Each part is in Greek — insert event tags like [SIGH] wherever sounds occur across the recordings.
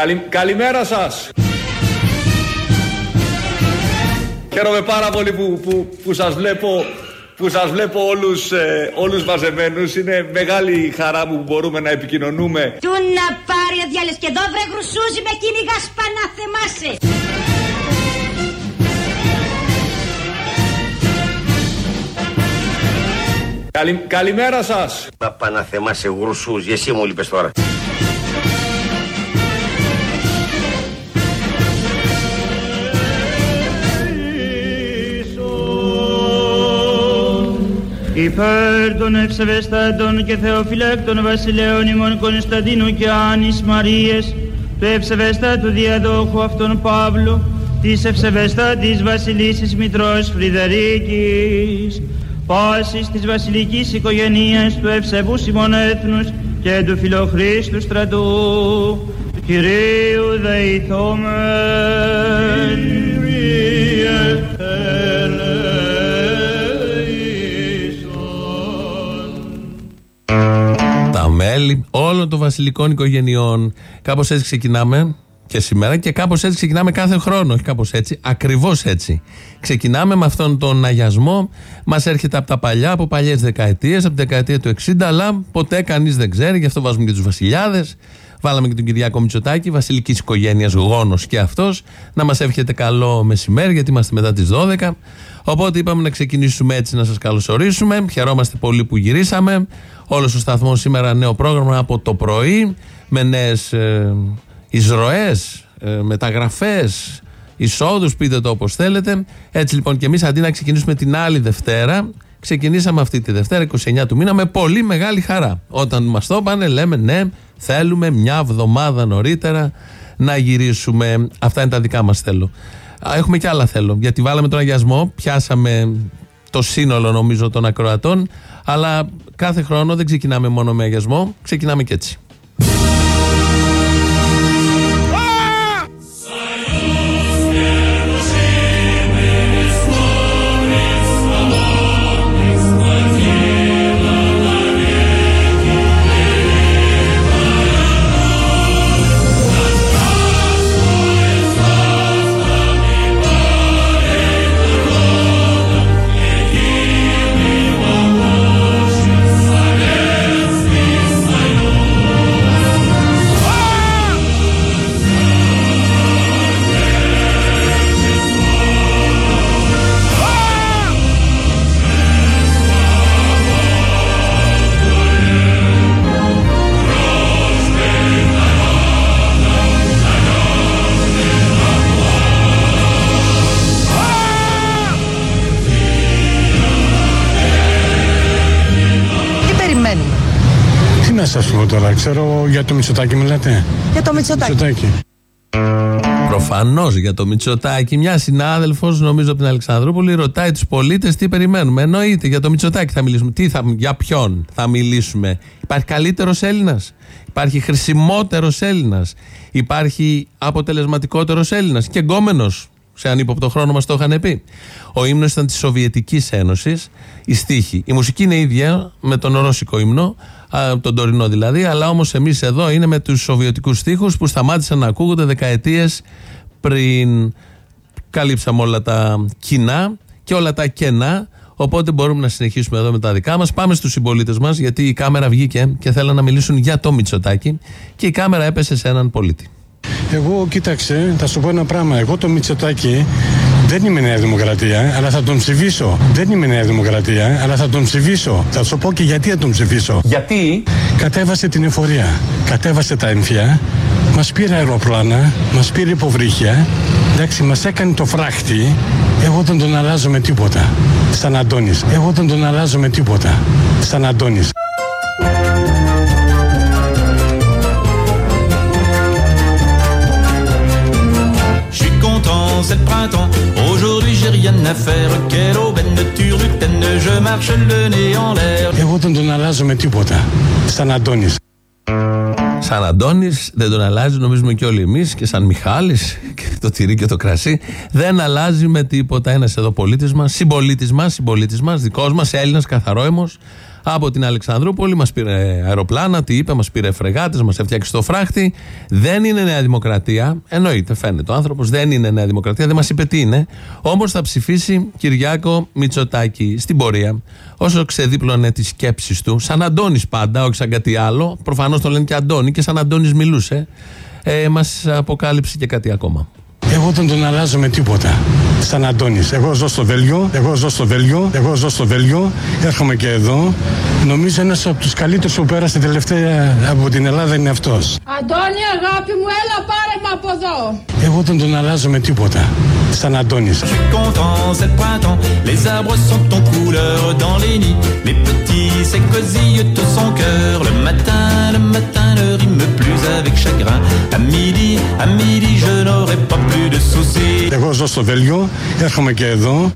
Καλη, καλημέρα σας. Χαίρομαι πάρα πολύ που, που, που σας βλέπω που σας βλέπω όλους, ε, όλους μαζεμένους. Είναι μεγάλη χαρά μου που μπορούμε να επικοινωνούμε. Του να πάρει ο διάλες και εδώ βρε γρουσούζι με κυνηγάς παναθεμάσαι. Καλη, καλημέρα σας. Να παναθεμάσαι γρουσούζι, εσύ μου λείπες τώρα. Υπέρ των ευσεβεστάτων και θεοφυλάκτων βασιλέων ημών Κωνσταντίνου και Άνης Μαρίες, του ευσεβεστάτου διαδόχου αυτών Παύλου, της ευσεβεστάτης βασιλίσης Μητρός Φρυδερίκης, πάσης της βασιλικής οικογενείας του ευσεβούς ημών έθνους και του φιλοχρίστου στρατού, του Κυρίου δεηθόμεν. Μέλη όλων των βασιλικών οικογενειών. Κάπως έτσι ξεκινάμε και σήμερα και κάπως έτσι ξεκινάμε κάθε χρόνο. Όχι κάπως έτσι, ακριβώς έτσι. Ξεκινάμε με αυτόν τον αγιασμό. Μας έρχεται από τα παλιά, από παλιές δεκαετίες, από τη δεκαετία του 60, αλλά ποτέ κανείς δεν ξέρει, γι' αυτό βάζουμε και τους βασιλιάδες. Βάλαμε και τον Κυριάκο Μητσοτάκη, βασιλικής οικογένειας γόνος και αυτός. Να μας εύχεται καλό μεσημέρι, γιατί είμαστε μετά τις 12. Οπότε είπαμε να ξεκινήσουμε έτσι να σας καλωσορίσουμε. Χαιρόμαστε πολύ που γυρίσαμε. Όλος ο σταθμός σήμερα νέο πρόγραμμα από το πρωί με νέες ε, εισρωές, ε, μεταγραφές, εισόδους, πείτε το όπως θέλετε. Έτσι λοιπόν και εμείς αντί να ξεκινήσουμε την άλλη Δευτέρα, ξεκινήσαμε αυτή τη Δευτέρα, 29 του μήνα, με πολύ μεγάλη χαρά. Όταν μας το είπανε, λέμε ναι, θέλουμε μια εβδομάδα νωρίτερα να γυρίσουμε. Αυτά είναι τα δικά μας θέλω. Α, Έχουμε και άλλα θέλω. Γιατί βάλαμε τον αγιασμό, πιάσαμε το σύνολο νομίζω των ακροατών. Αλλά κάθε χρόνο δεν ξεκινάμε μόνο με αγιασμό, ξεκινάμε και έτσι. Τι να σας πω τώρα, ξέρω για το Μητσοτάκι μιλάτε; Για το Μητσοτάκι. Μητσοτάκι. Προφανώς για το Μητσοτάκι. Μια συνάδελφος, νομίζω από την Αλεξανδρούπολη, ρωτάει τους πολίτες τι περιμένουμε. Εννοείται για το Μητσοτάκι θα μιλήσουμε. Τι θα, για ποιον θα μιλήσουμε. Υπάρχει καλύτερος Έλληνας; Υπάρχει χρησιμότερος Έλληνας; Υπάρχει αποτελεσματικότερος Έλληνας; Και γκόμενο. Σε ανύποπτο χρόνο μας το είχαν πει. Ο ύμνος ήταν της Σοβιετικής Ένωσης. Η στίχη. Η μουσική είναι ίδια με τον Ρώσικο ύμνο, α, τον τωρινό δηλαδή, αλλά όμως εμείς εδώ είναι με τους Σοβιετικούς στίχους που σταμάτησαν να ακούγονται δεκαετίες πριν. Καλύψαμε όλα τα κοινά και όλα τα κενά. Οπότε μπορούμε να συνεχίσουμε εδώ με τα δικά μας. Πάμε στους συμπολίτες μας, γιατί η κάμερα βγήκε και θέλαν να μιλήσουν για το Μητσοτάκι και η κάμερα έπεσε σε έναν πολίτη. Εγώ, κοίταξε, θα σου πω ένα πράγμα. Εγώ το Μητσοτάκι δεν είμαι Νέα Δημοκρατία, αλλά θα τον ψηφίσω. Δεν είμαι Νέα Δημοκρατία, αλλά θα τον ψηφίσω. Θα σου πω και γιατί θα τον ψηφίσω. Γιατί; Κατέβασε την εφορία, κατέβασε τα έμφυα, μας πήρε αεροπλάνα, μας πήρε υποβρύχια. Εντάξει, μας έκανε το φράχτη. Εγώ δεν τον αλλάζω με τίποτα. Σαν Αντώνης. Εγώ δεν τον αλλάζω με τίποτα. Σαν Αντώνης. Content, c'est le printemps. Aujourd'hui, j'ai rien à faire. Quelle aubaine de turlutaine. Je marche le nez en l'air. Εγώ δεν τον αλλάζω με τίποτα. Σαν Αντώνης. Σαν Αντώνης, δεν τον αλλάζει, νομίζουμε και όλοι εμείς, και σαν Μιχάλης, [LAUGHS] και το τυρί και το κρασί. Δεν αλλάζει με τίποτα ένας εδώ πολίτης μας, συμπολίτης μας, συμπολίτης μας, δικός μας, Έλληνας, καθαρόαιμος, από την Αλεξανδρούπολη. Μας πήρε αεροπλάνα, τι είπε, μας πήρε φρεγάτες, μας έφτιαξε το φράχτη. Δεν είναι Νέα Δημοκρατία. Εννοείται, φαίνεται ο άνθρωπος. Δεν είναι Νέα Δημοκρατία, δεν μας είπε τι είναι. Όμως θα ψηφίσει Κυριάκο Μητσοτάκη στην πορεία. Όσο ξεδίπλωνε τις σκέψεις του, σαν Αντώνης πάντα, όχι σαν κάτι άλλο. Προφανώς το λένε και Αντώνη και σαν Αντώνης μιλούσε. Ε, μας αποκάλυψε και κάτι ακόμα. Εγώ δεν τον αλλάζω με τίποτα. Σαν Αντώνης. Εγώ ζω στο Βέλγιο, εγώ ζω στο Βέλγιο, εγώ ζω στο Βέλγιο, έρχομαι και εδώ. Νομίζω ένας από τους καλύτερους που πέρασε τελευταία από την Ελλάδα είναι αυτός. Αντώνη αγάπη μου έλα πάρε με από εδώ. Εγώ δεν τον αλλάζω με τίποτα. Σαν Αντώνης. Je suis content, c'est le printemps, les arbres sont en couleur dans les nids, les petits s'écosillent tout son cœur, le matin, le soucis. Εγώ ζω στο Βέλγιο, έρχομαι και εδώ.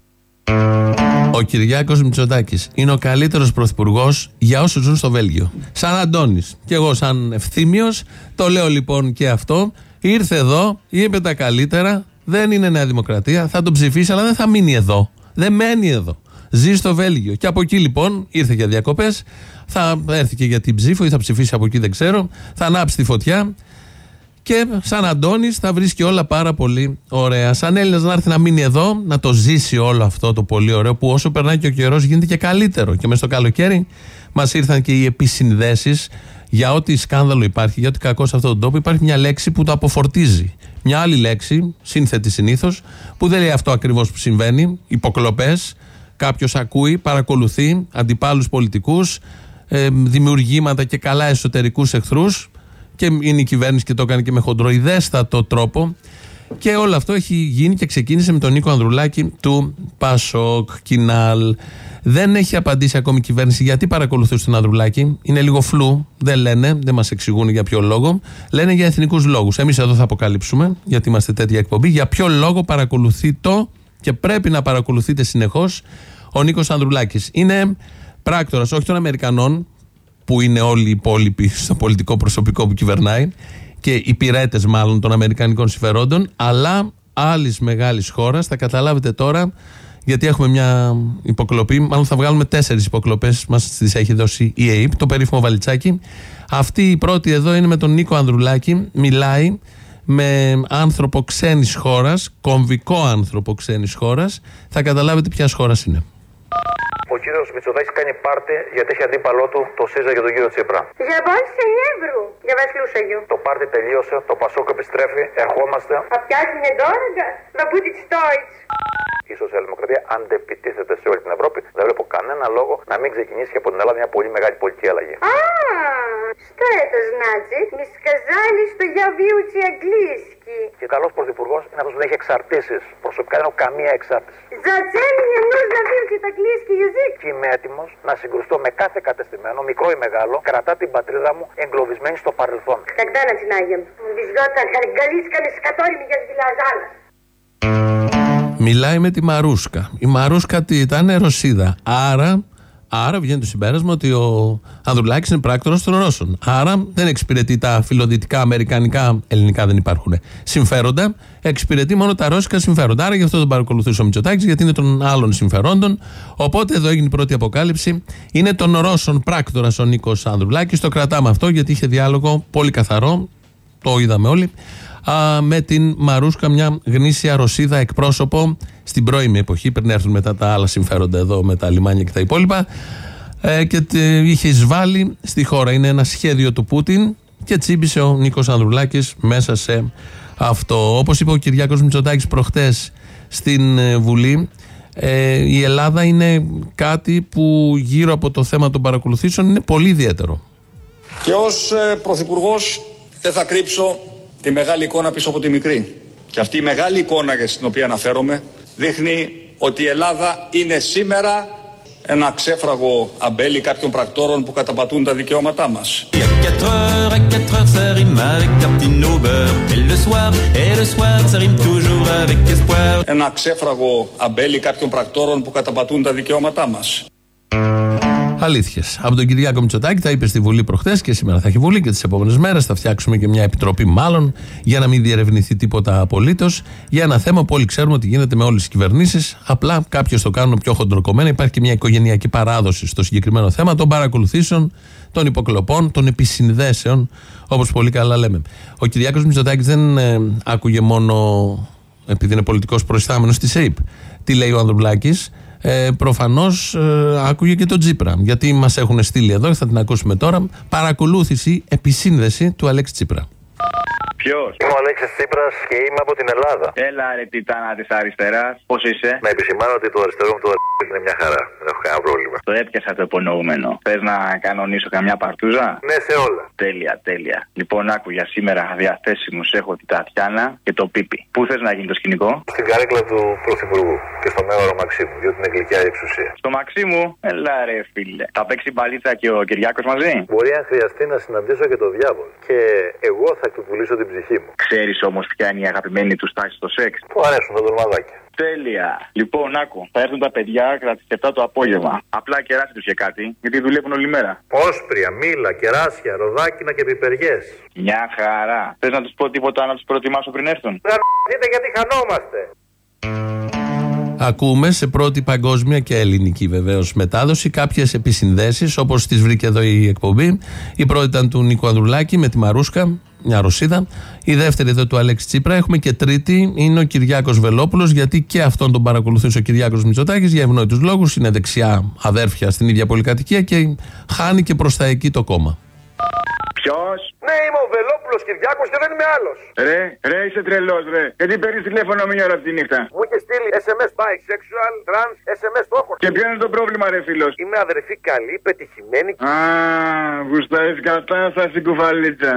Ο Κυριάκος Μητσοτάκης είναι ο καλύτερος πρωθυπουργός για όσους ζουν στο Βέλγιο. Σαν Αντώνης. Και εγώ, σαν ευθύμιος, το λέω λοιπόν και αυτό. Ήρθε εδώ, είπε τα καλύτερα. Δεν είναι Νέα Δημοκρατία. Θα τον ψηφίσει, αλλά δεν θα μείνει εδώ. Δεν μένει εδώ. Ζει στο Βέλγιο. Και από εκεί λοιπόν ήρθε για διακοπές. Θα έρθει και για την ψήφο ή θα ψηφίσει από εκεί, δεν ξέρω. Θα ανάψει τη φωτιά. Και σαν Αντώνης θα βρίσκει όλα πάρα πολύ ωραία. Σαν Έλληνας να έρθει να μείνει εδώ, να το ζήσει όλο αυτό το πολύ ωραίο που όσο περνάει και ο καιρός γίνεται και καλύτερο. Και μες στο καλοκαίρι μας ήρθαν και οι επισυνδέσεις για ό,τι σκάνδαλο υπάρχει, για ό,τι κακό σε αυτόν τον τόπο. Υπάρχει μια λέξη που το αποφορτίζει. Μια άλλη λέξη, σύνθετη συνήθως, που δεν λέει αυτό ακριβώς που συμβαίνει. Υποκλοπές. Κάποιος ακούει, παρακολουθεί αντιπάλους πολιτικούς, ε, δημιουργήματα και καλά εσωτερικούς εχθρούς και είναι η κυβέρνηση και το έκανε και με χοντροειδέστατο τρόπο. Και όλο αυτό έχει γίνει και ξεκίνησε με τον Νίκο Ανδρουλάκη του Πασόκ Κινάλ. Δεν έχει απαντήσει ακόμη η κυβέρνηση γιατί παρακολουθούσε τον Ανδρουλάκη. Είναι λίγο φλού. Δεν λένε, δεν μας εξηγούν για ποιο λόγο. Λένε για εθνικούς λόγους. Εμείς εδώ θα αποκαλύψουμε, γιατί είμαστε τέτοια εκπομπή, για ποιο λόγο παρακολουθεί το και πρέπει να παρακολουθείτε συνεχώς ο Νίκος Ανδρουλάκης. Είναι πράκτορας όχι των Αμερικανών, που είναι όλοι οι υπόλοιποι στο πολιτικό προσωπικό που κυβερνάει και υπηρέτε μάλλον των Αμερικανικών συμφερόντων, αλλά άλλης μεγάλης χώρας. Θα καταλάβετε τώρα, γιατί έχουμε μια υποκλοπή. Μάλλον θα βγάλουμε τέσσερις υποκλοπές, μας τις έχει δώσει η ΑΕΠ, το περίφημο βαλιτσάκι. Αυτή η πρώτη εδώ είναι με τον Νίκο Ανδρουλάκη. Μιλάει με άνθρωπο ξένης χώρας, κομβικό άνθρωπο ξένης χώρας. Θα καταλάβετε ποιας χώρας είναι. Ο κύριος Μητσοτάκης κάνει πάρτι γιατί έχει αντίπαλό του το ΣΥΖΑ για τον κύριο Τσίπρα. Για βάση σε Νεύρου, για Βασιλούσαγιο. Το πάρτι τελείωσε, το Πασόκ επιστρέφει, ερχόμαστε. Θα πιάσουν τώρα να μπουν τη στόιτ Η Σοσιαλδημοκρατία αντεπιτίθεται σε όλη την Ευρώπη. Δεν βλέπω κανένα λόγο να μην ξεκινήσει και από την Ελλάδα μια πολύ μεγάλη πολιτική αλλαγή. А, что это значит? Не сказали, что я выучи английский. Και καλό πρωθυπουργό είναι αυτό που δεν έχει εξαρτήσει. Προσωπικά δεν έχω καμία εξάρτηση. Зачем мне нужно выучить английский язык? Και είμαι έτοιμο να συγκρουστώ με κάθε κατεστημένο, μικρό ή μεγάλο, κρατά την πατρίδα μου εγκλωβισμένη στο παρελθόν. Когда начинаем? Везет английскими, с которыми я звелязала. Μιλάει με τη Μαρούσκα. Η Μαρούσκα τι ήταν, Ρωσίδα. Άρα, άρα βγαίνει το συμπέρασμα ότι ο Ανδρουλάκης είναι πράκτορας των Ρώσων. Άρα δεν εξυπηρετεί τα φιλοδυτικά, αμερικανικά, ελληνικά δεν υπάρχουν συμφέροντα. Εξυπηρετεί μόνο τα ρώσικα συμφέροντα. Άρα γι' αυτό τον παρακολουθούσε ο Μητσοτάκης, γιατί είναι των άλλων συμφερόντων. Οπότε εδώ έγινε η πρώτη αποκάλυψη. Είναι των Ρώσων πράκτορας ο Νίκος Ανδρουλάκης. Το κρατάμε αυτό γιατί είχε διάλογο πολύ καθαρό. Το είδαμε όλοι α, με την Μαρούσκα, μια γνήσια Ρωσίδα εκπρόσωπο στην πρώιμη εποχή, πριν έρθουν μετά τα άλλα συμφέροντα εδώ με τα λιμάνια και τα υπόλοιπα. Ε, και τε, είχε εισβάλει στη χώρα. Είναι ένα σχέδιο του Πούτιν και τσίμπησε ο Νίκος Ανδρουλάκης μέσα σε αυτό. Όπως είπε ο Κυριάκος Μητσοτάκης προχτές στην ε, Βουλή, ε, η Ελλάδα είναι κάτι που γύρω από το θέμα των παρακολουθήσεων είναι πολύ ιδιαίτερο. Και ως ε, πρωθυπουργός δεν θα κρύψω τη μεγάλη εικόνα πίσω από τη μικρή. Και αυτή η μεγάλη εικόνα για την οποία αναφέρομαι δείχνει ότι η Ελλάδα είναι σήμερα ένα ξέφραγο αμπέλι κάποιων πρακτόρων που καταπατούν τα δικαιώματά μας. Et à 4 heures, à 4 heures, ça rime avec tartine au beurre. Et le soir, et le soir, ça rime toujours avec espoir. Ένα ξέφραγο αμπέλι κάποιων πρακτόρων που καταπατούν τα δικαιώματά μας. Αλήθειες. Από τον Κυριάκο Μητσοτάκη τα είπε στη Βουλή προχθές και σήμερα θα έχει Βουλή και τις επόμενες μέρες. Θα φτιάξουμε και μια επιτροπή, μάλλον, για να μην διερευνηθεί τίποτα απολύτως. Για ένα θέμα που όλοι ξέρουμε ότι γίνεται με όλες τις κυβερνήσεις. Απλά κάποιε το κάνουν πιο χοντροκομμένα. Υπάρχει και μια οικογενειακή παράδοση στο συγκεκριμένο θέμα των παρακολουθήσεων, των υποκλοπών, των επισυνδέσεων, όπως πολύ καλά λέμε. Ο Κυριάκος Μητσοτάκης δεν ε, άκουγε μόνο επειδή είναι πολιτικός προϊστάμενος της ΕΕΠ. Τι λέει ο Ανδρουλάκης. Ε, Προφανώς ε, άκουγε και τον Τσίπρα. Γιατί μας έχουν στείλει εδώ, θα την ακούσουμε τώρα. Παρακολούθηση, επισύνδεση του Αλέξη Τσίπρα. Ποιος; Είμαι ο Αλέξης Τσίπρας και είμαι από την Ελλάδα. Έλα ρε τιτάνα της αριστεράς, πώς είσαι; Να επισημάνω ότι το αριστερό μου το είναι μια χαρά. Δεν έχω κανένα πρόβλημα. Το έπιασα το υπονοούμενο. Θες να κανονίσω καμιά παρτούζα; Ναι, σε όλα. Τέλεια, τέλεια. Λοιπόν, άκου για σήμερα διαθέσιμου έχω την Τατιάνα και το Πίπι. Πού θες να γίνει το σκηνικό; Στην καρέκλα του Πρωθυπουργού και στο μέωρο Μαξίμου, διότι είναι γλυκιά η εξουσία. Στο Μαξίμου, έλα ρε φίλε. Θα παίξει μπαλίτσα και ο Κυριάκος μαζί; Μπορεί αν χρειαστεί να συναντήσω και το διάβολο. Και εγώ θα του πουλήσω την ψυχή μου. Ξέρεις όμως ποια είναι η αγαπημένη τους στάση στο σεξ; Που αρέσουν τα ντολμαδάκια. Τέλεια. Λοιπόν, άκου. Θα έρθουν τα παιδιά κατά τι 7 το απόγευμα. Απλά κεράσι τους και κάτι, γιατί δουλεύουν όλη μέρα. Όσπρια, μήλα, κεράσια, ροδάκινα και πιπεριές. Μια χαρά. Θες να τους πω τίποτα να τους προετοιμάσω πριν έρθουν; Δείτε γιατί χανόμαστε. Ακούμε σε πρώτη παγκόσμια και ελληνική βεβαίως μετάδοση κάποιες επισυνδέσεις όπως τις βρήκε εδώ η εκπομπή. Η πρώτη ήταν του Νίκο Ανδρουλάκη με τη Μαρούσκα, μια Ρωσίδα. Η δεύτερη εδώ του Αλέξη Τσίπρα. Έχουμε και τρίτη, είναι ο Κυριάκος Βελόπουλος, γιατί και αυτόν τον παρακολουθούσε ο Κυριάκος Μητσοτάκης για ευνόητους λόγους. Είναι δεξιά αδέρφια στην ίδια πολυκατοικία και χάνει και προς τα εκεί το κόμμα. Ποιος; Ναι, είμαι ο Βελόπουλος Κυριάκος και δεν είμαι άλλος. Ρε, ρε, είσαι τρελός, ρε. Γιατί παίρνεις τηλέφωνο μία ώρα τη νύχτα; Μου είχε στείλει SMS bisexual, trans, SMS το έχω. Και ποιο είναι το πρόβλημα, ρε φίλος; Είμαι αδερφή καλή, πετυχημένη. Α, γουστάρεις κατάσταση κουβαλίτσα.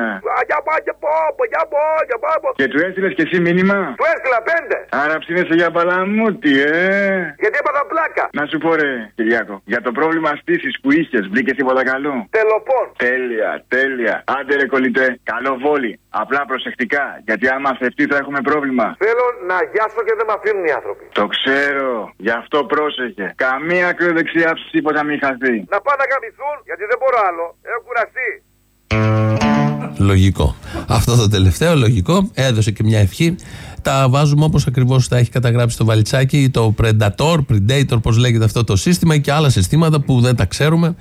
Για πάω, για πάω, για πάω, για πάω. Και του έστειλες και εσύ μήνυμα; Του έστειλα πέντε. Άρα ψήνεσαι για παλαμούτι, ε. Γιατί έπαθα πλάκα. Να σου πω, ρε, Κυριάκο, για το πρόβλημα στήσης που είχες, βρήκες τίποτα καλό; Τελοπών. Τέλεια, τέλεια. Άντε ρε κολλητέ, καλό βόλι. Απλά προσεκτικά, γιατί άμα θευτεί θα έχουμε πρόβλημα. Θέλω να αγιάσω και δεν με αφήνουν οι άνθρωποι. Το ξέρω, γι' αυτό πρόσεχε. Καμία ακροδεξιά τίποτα μην χαθεί. Να πάνε να γαμηθούν, γιατί δεν μπορώ άλλο. Έχω κουραστεί. Λογικό. Αυτό το τελευταίο λογικό έδωσε και μια ευχή. Τα βάζουμε όπως ακριβώς τα έχει καταγράψει το βαλιτσάκι, το Predator, Predator, πώς λέγεται αυτό το σύστημα και άλλα συστήματα που δεν τα ξέρουμε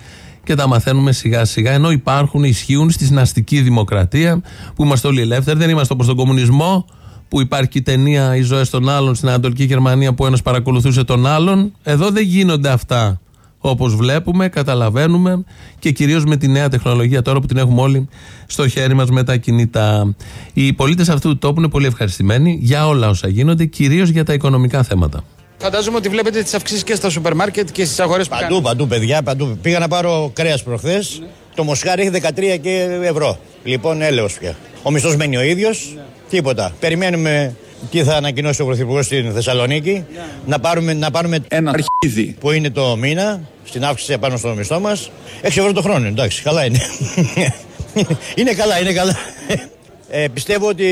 και τα μαθαίνουμε σιγά σιγά. Ενώ υπάρχουν, ισχύουν στη συναστική δημοκρατία που είμαστε όλοι ελεύθεροι, δεν είμαστε όπως τον κομμουνισμό που υπάρχει και η ταινία Οι ζωές των άλλων στην Ανατολική Γερμανία που ένας παρακολουθούσε τον άλλον. Εδώ δεν γίνονται αυτά όπως βλέπουμε, καταλαβαίνουμε και κυρίως με τη νέα τεχνολογία τώρα που την έχουμε όλοι στο χέρι μας με τα κινητά. Οι πολίτες αυτού του τόπου είναι πολύ ευχαριστημένοι για όλα όσα γίνονται, κυρίως για τα οικονομικά θέματα. Φαντάζομαι ότι βλέπετε τις αυξήσεις και στα σούπερ μάρκετ και στις αγορές που Παντού, κάνετε. παντού, παιδιά, παντού. Πήγα να πάρω κρέας προχθές. Το μοσχάρι έχει 13 και ευρώ. Λοιπόν, έλεος πια. Ο μισθός μένει ο ίδιος. Τίποτα. Περιμένουμε τι θα ανακοινώσει ο Πρωθυπουργός στην Θεσσαλονίκη. Να πάρουμε, να πάρουμε Ένα αρχίδι. που είναι το μήνα στην αύξηση επάνω στο μισθό μας. 6 ευρώ το χρόνο, εντάξει, καλά είναι. [LAUGHS] είναι καλά, είναι καλά. Ε, πιστεύω ότι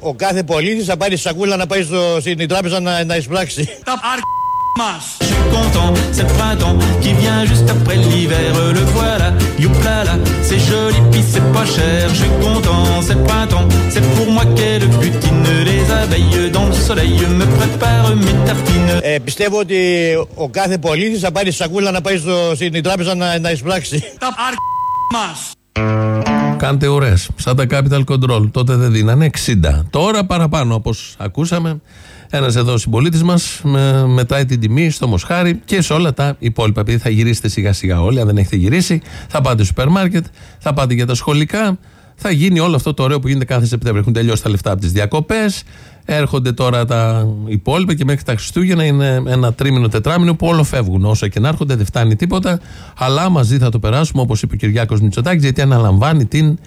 ο κάθε πολίτη θα πάρει σακούλα να πάει στο, στην τράπεζα να, να εισπράξει. Τα αρ... μας. Je suis content, c'est le printemps qui vient juste après l'hiver. Le voilà, youpla là, c'est joli puis c'est pas cher. Je suis content, c'est le printemps, c'est pour moi qu'elle butine. Les abeilles dans le soleil me préparent mes tartines. Ε, πιστεύω ότι ο κάθε πολίτη θα πάρει σακούλα να πάει στο, στην τράπεζα να, να εισπράξει. Τα αρ... μας. Κάντε ουρέ. Σαν τα capital control. Τότε δεν δίνανε 60. Τώρα παραπάνω, όπως ακούσαμε. Ένας εδώ συμπολίτης μας με, μετράει την τιμή στο Μοσχάρι και σε όλα τα υπόλοιπα. Επειδή θα γυρίσετε σιγά σιγά όλοι, αν δεν έχετε γυρίσει, θα πάτε στο σούπερ μάρκετ, θα πάτε για τα σχολικά. Θα γίνει όλο αυτό το ωραίο που γίνεται κάθε Σεπτέμβριο. Έχουν τελειώσει τα λεφτά από τις διακοπές. Έρχονται τώρα τα υπόλοιπα και μέχρι τα Χριστούγεννα είναι ένα τρίμηνο, τετράμινο που όλο φεύγουν. Όσο και να έρχονται, δεν φτάνει τίποτα. Αλλά μαζί θα το περάσουμε, όπως είπε ο Κυριάκος Μητσοτάκης, γιατί αναλαμβάνει την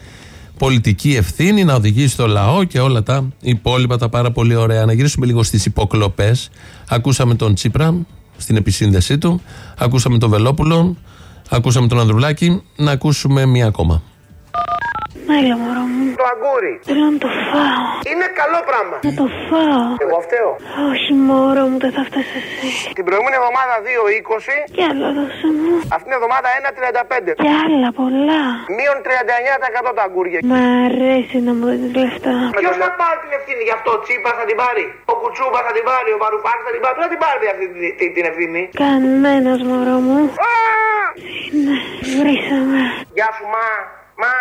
πολιτική ευθύνη να οδηγήσει το λαό και όλα τα υπόλοιπα τα πάρα πολύ ωραία. Να γυρίσουμε λίγο στις υποκλοπές. Ακούσαμε τον Τσίπρα στην επισύνδεσή του. Ακούσαμε τον Βελόπουλο. Ακούσαμε τον Ανδρουλάκη. Να ακούσουμε μία ακόμα. Έλα μωρό μου. Το αγκούρι. Θέλω να το φάω. Είναι καλό πράγμα. Να το φάω. Εγώ φταίω. Όχι, μωρό μου, δεν θα φτάσει εσύ. Την προηγούμενη εβδομάδα 2,20. Κι άλλα δώσε μου. Αυτήν την εβδομάδα 1,35. Κι άλλα πολλά. Μείον 39% τα αγκούρια. Μ' αρέσει να μου δίνεις λεφτά. Ποιος θα πάρει την ευθύνη; Γι' αυτό, ο Τσίπας θα την πάρει. Ο Κουτσούμπας θα την πάρει, ο Βαρουφάκη θα την πάρει. Ποιος θα την πάρει αυτή την, την, την ευθύνη; Κανένας, μωρό μου. Ναι, βρήσαμε. Γεια σου, μα. Μα.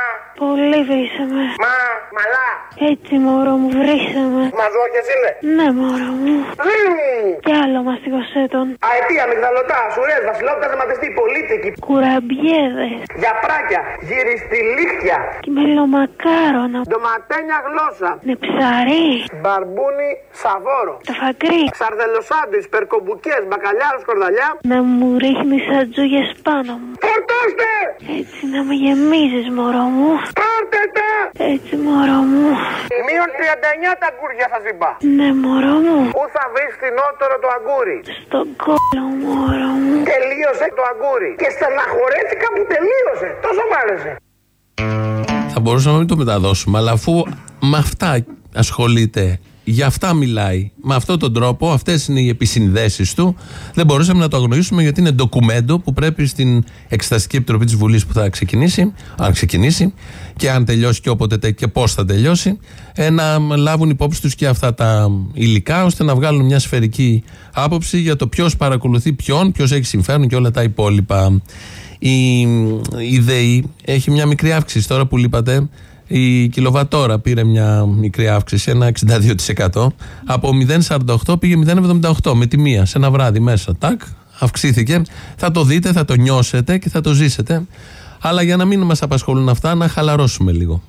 Πολύ βρήσαμε. Μα. Μαλά. Έτσι, μωρό μου, βρήσαμε. Μαζόχες είναι. Ναι, μωρό μου. Κι άλλο μαστιγωσέ τον. Αετία, μυγδαλωτά, σουρές, βασιλόπτα, θεματιστή, πολίτικη. Κουραμπιέδες. Για πράκια, γυριστηλίχτια. Και μελομακάρονα. Ντοματένια γλώσσα. Ναι, ψαρί. Μπαρμπούνι, σαβόρο. Το φακρί. Ξαρδελοσάντουιτς, περκομπουκές, μπακαλιάρο, σκορδαλιά. Να μου ρίχνεις ατζούγες πάνω μου. Φορτώστε! Έτσι να με γεμίζεις, μωρό μου. Πάρτε τα! Έτσι, μωρό μου. Μείον 39 τα αγκούρια σας είπα. Ναι, μωρό μου. Πού θα βρεις φθηνότερο το αγκούρι; Στον κόλλο, μωρό μου. Τελείωσε το αγκούρι. Και στεναχωρέθηκα που τελείωσε. Τόσο μ' άρεσε. Θα μπορούσαμε να μην το μεταδώσουμε, αλλά αφού με αυτά ασχολείται, για αυτά μιλάει, με αυτόν τον τρόπο, αυτές είναι οι επισυνδέσεις του, δεν μπορούσαμε να το αγνοήσουμε γιατί είναι ντοκουμέντο που πρέπει στην Εξεταστική Επιτροπή της Βουλής που θα ξεκινήσει, αν ξεκινήσει, και αν τελειώσει και όποτε τε- και πώς θα τελειώσει, ε, να λάβουν υπόψη τους και αυτά τα υλικά, ώστε να βγάλουν μια σφαιρική άποψη για το ποιος παρακολουθεί ποιον, ποιος έχει συμφέρον και όλα τα υπόλοιπα. Η, η ΔΕΗ έχει μια μικρή αύξηση τώρα που λείπατε. Η κιλοβατόρα πήρε μια μικρή αύξηση, ένα 62%. Από 0,48 πήγε 0,78 με τη μία σε ένα βράδυ μέσα. Τάκ, αυξήθηκε. Θα το δείτε, θα το νιώσετε και θα το ζήσετε. Αλλά για να μην μας απασχολούν αυτά, να χαλαρώσουμε λίγο.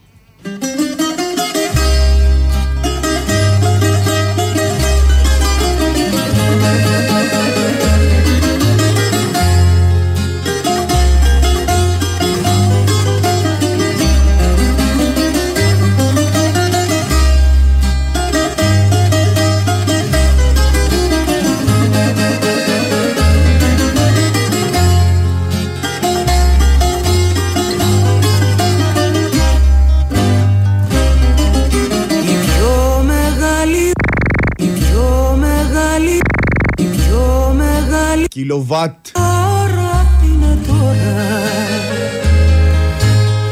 Κιλοβάτ. ώρα είναι τώρα.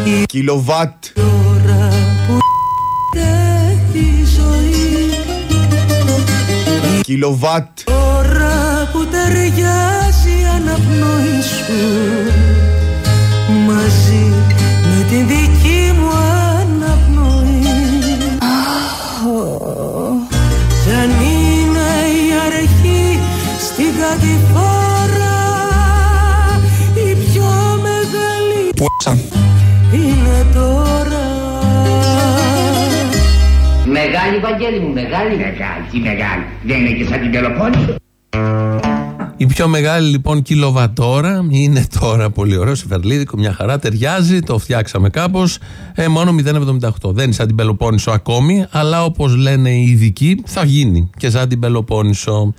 Η Κιλοβάτ. ώρα που η ζωή. Κιλοβάτ. Ώρα που ταιριάζει η αναπνοή σου μαζί με την δική μου αναπνοή. Δεν είναι η αρχή στην κατηφόρα είναι τώρα. Μεγάλη Βαγγέλη μου, μεγάλη. Μεγάλη, τι μεγάλη. Δεν είναι και σαν την Πελοπόννησο. Η πιο μεγάλη λοιπόν κιλοβατόρα είναι τώρα πολύ ωραίο σε Βερλίδικο, μια χαρά ταιριάζει, το φτιάξαμε κάπως. Ε, μόνο 0,78. Δεν είναι σαν την Πελοπόννησο ακόμη, αλλά όπως λένε οι ειδικοί, θα γίνει και σαν την Πελοπόννησο.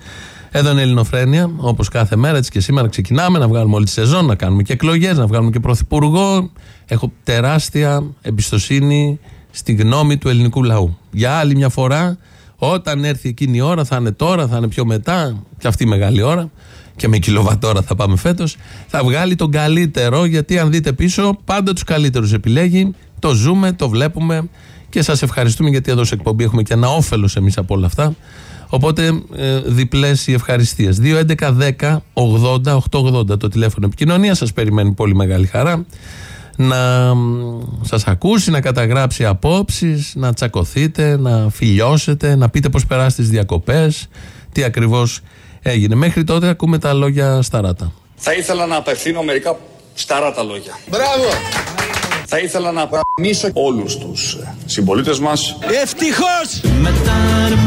Εδώ είναι η Ελληνοφρένεια, όπως κάθε μέρα, έτσι και σήμερα ξεκινάμε να βγάλουμε όλη τη σεζόν, να κάνουμε και εκλογές, να βγάλουμε και πρωθυπουργό. Έχω τεράστια εμπιστοσύνη στη γνώμη του ελληνικού λαού. Για άλλη μια φορά, όταν έρθει εκείνη η ώρα, θα είναι τώρα, θα είναι πιο μετά, και αυτή η μεγάλη ώρα, και με κιλοβατόρα θα πάμε φέτος, θα βγάλει τον καλύτερο, γιατί αν δείτε πίσω, πάντα τους καλύτερους επιλέγει. Το ζούμε, το βλέπουμε και σας ευχαριστούμε γιατί εδώ σε εκπομπή έχουμε και ένα όφελος εμείς από όλα αυτά. Οπότε ε, διπλές οι ευχαριστίες. 2.11.10.80.880 το τηλέφωνο επικοινωνίας. Σας περιμένει πολύ μεγάλη χαρά να σας ακούσει, να καταγράψει απόψεις, να τσακωθείτε, να φιλιώσετε, να πείτε πώς περάσετε τις διακοπές, τι ακριβώς έγινε. Μέχρι τότε ακούμε τα λόγια σταράτα. Θα ήθελα να απευθύνω μερικά σταράτα λόγια. Μπράβο. Θα ήθελα να παραμίσω όλους τους ε, συμπολίτες μας Ευτυχώς. Matin, le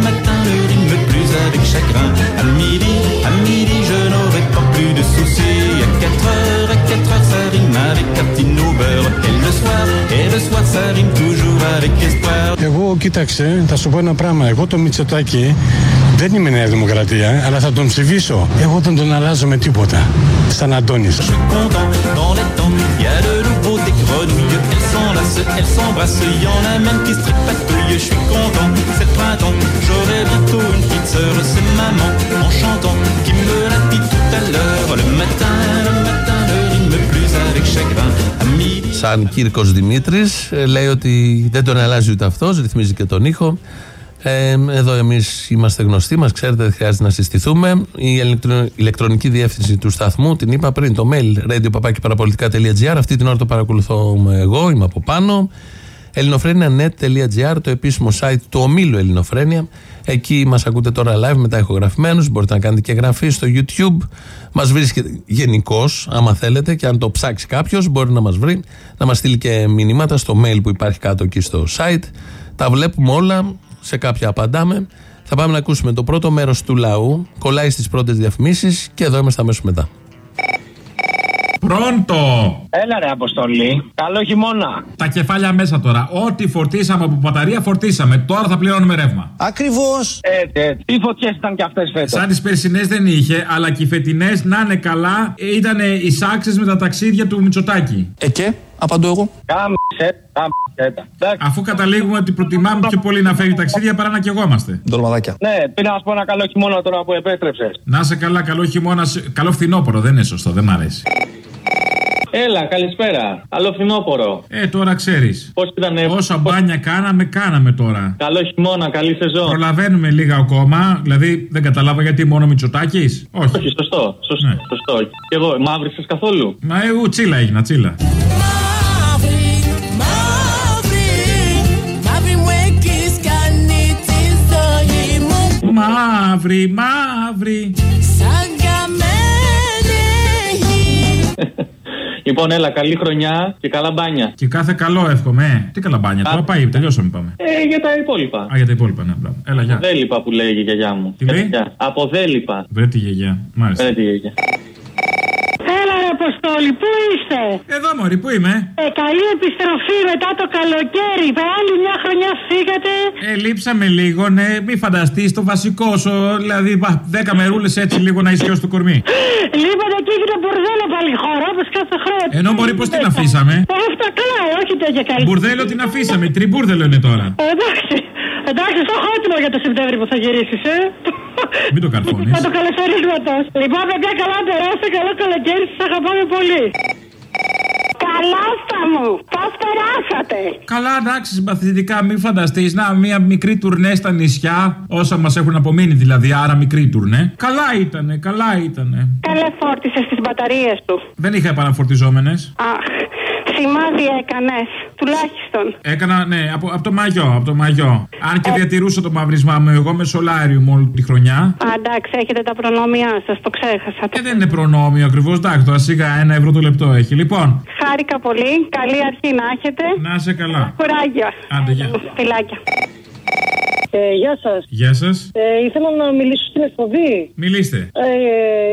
avec chagrin. À midi, à midi, je n'aurai pas plus de soucis. À 4 heures, à 4 heures, ça rime avec tartine au beurre. Et le soir, et le soir, ça rime toujours avec espoir. Εγώ, κοίταξε, θα σου πω ένα πράγμα. Εγώ το Μητσοτάκη δεν είμαι Νέα Δημοκρατία, αλλά θα τον ψηφίσω. Εγώ δεν τον αλλάζω με τίποτα. Σαν Αντώνης. Content, dans les temps, il y a de nouveau des grenouilles. Elles sont là s'embrassent, elles s'embrassent. Y en a même qui se tripatouillent. Je suis content, c'est le printemps. J'aurai bientôt une petite sœur, c'est maman en chantant qui me l'a dit tout à l'heure. Le matin, le matin, ne rime plus avec chagrin. À midi. Σαν Κύρκος Δημήτρης, λέει ότι δεν τον αλλάζει ούτε αυτός, ρυθμίζει και τον ήχο. Ε, εδώ εμείς είμαστε γνωστοί, μας ξέρετε, δεν χρειάζεται να συστηθούμε. Η ηλεκτρο- ηλεκτρονική διεύθυνση του σταθμού, την είπα πριν, το mail radio.parapolitica.gr. Αυτή την ώρα το παρακολουθώ εγώ, είμαι από πάνω. ελληνοφρένια.net.gr, το επίσημο site του ομίλου Ελληνοφρένια. Εκεί μας ακούτε τώρα live μετά ηχογραφημένους. Μπορείτε να κάνετε και εγγραφή στο YouTube. Μας βρίσκεται γενικώς, άμα θέλετε, και αν το ψάξει κάποιος, μπορεί να μας βρει, να μας στείλει και μηνύματα στο mail που υπάρχει κάτω εκεί στο site. Τα βλέπουμε όλα, σε κάποια απαντάμε. Θα πάμε να ακούσουμε το πρώτο μέρος του λαού. Κολλάει στις πρώτες διαφημίσεις και εδώ είμαστε αμέσως μετά. Πρώτο! Έλα ρε Αποστολή. Καλό χειμώνα. Τα κεφάλια μέσα τώρα. Ό,τι φορτίσαμε από μπαταρία φορτίσαμε. Τώρα θα πληρώνουμε ρεύμα. Ακριβώς. Έτσι, έτσι. Τι φωτιές ήταν και αυτές φέτος; Σαν τις περσινές δεν είχε, αλλά και οι φετινές να είναι καλά. Ήταν οι σάξες με τα ταξίδια του Μητσοτάκη. Ε, και, απαντώ εγώ. Κάμισε, κάμισε. Αφού καταλήγουμε ότι προτιμάμε πιο πολύ να φέρει ταξίδια παρά να κεγόμαστε. Ντολμαδάκια. Ναι, πήρα να σου πω ένα καλό χειμώνα τώρα που επέστρεψες. Να σε καλά, καλό χειμώνα, σε- καλό φθινόπωρο. Δεν είναι σωστό, δεν μ' αρέσει. Έλα, καλησπέρα. Καλό φθινόπωρο. Ε, τώρα ξέρεις. Πώς ήταν, Όσα μπάνια κάναμε, κάναμε τώρα. Καλό χειμώνα, καλή σεζόν. Προλαβαίνουμε λίγα ακόμα. Δηλαδή, δεν καταλάβα γιατί μόνο Μητσοτάκης. Όχι. Όχι, σωστό. Σωστό. Ναι. σωστό. Και εγώ, μαύρησες καθόλου; Μα εγώ τσίλα έγινα, τσίλα. Μαύρη μου έχεις κάνει τη ζωή μου Μαύρη, μαύρη. Σαν καμένη γη Λοιπόν, έλα, καλή χρονιά και καλά μπάνια. Και κάθε καλό εύχομαι. ε. Τι καλά μπάνια. Τώρα πάει, τελειώσαμε πάμε. Ε, για τα υπόλοιπα. Α, για τα υπόλοιπα, ναι, μπράβο. Έλα, γεια. Δέλυπα που λέει η γιαγιά μου. Τι λέει; Γεια. Από δέλυπα. Βρε τη γιαγιά. Μάλιστα. Βρε τη γιαγιά. Έλα ρε Αποστόλη, πού είστε; Εδώ μωρή, πού είμαι; Ε, καλή επιστροφή μετά το καλοκαίρι. Με άλλη μια χρονιά φύγατε. Ε, λείψαμε λίγο, ναι. Μη φανταστείς το βασικό σου. Δηλαδή, πα, δέκα μερούλες έτσι λίγο να ισχυώσει το κορμί. Λείπατε και έγινε μπουρδέλο πάλι η χώρα, όπως κάθε χρόνο. Ενώ μωρή, πώς την αφήσαμε; Ε, Αυτά καλά, ε, όχι τέτοια καλή. Μπουρδέλο την αφήσαμε. Τριμπούρδελο είναι τώρα. Ε, Εντάξει, εντάξει, στο έχω έτοιμο για το Σεπτέμβριο που θα γυρίσεις, ε. Μην το καρφώνεις. Με το καλωσορίσματο. Λοιπόν, παιδιά, καλά να περάσετε, καλό καλοκαίρι, σας αγαπάμε πολύ. Καλάστα μου, πώς περάσατε; Καλά, εντάξει, συμπαθητικά, μην φανταστείς. Να, μία μικρή τουρνέ στα νησιά. Όσα μας έχουν απομείνει δηλαδή, άρα μικρή τουρνέ. Καλά ήτανε, καλά ήτανε. Καλές φόρτισες τις μπαταρίες του. Δεν είχα επαναφορτιζόμενες. Αχ, σημάδι έκανες, τουλάχιστον. Έκανα, ναι, από, από το μαγιό, από το μαγιό. Αν και διατηρούσα το μαύρισμά μου εγώ με σολάριο όλη τη χρονιά. Α, εντάξει, έχετε τα προνόμια σας, το ξέχασα. Ε, δεν είναι προνόμιο ακριβώς, εντάξει, τώρα σιγά ένα ευρώ το λεπτό έχει. Λοιπόν, Χάρηκα πολύ. Καλή αρχή να έχετε. να είσαι καλά. Κουράγια. Άντε, γεια. Φιλάκια. Ε, γεια σας. Γεια σας. Ε, ήθελα να μιλήσω στην εκπομπή. Μιλήστε. Ε,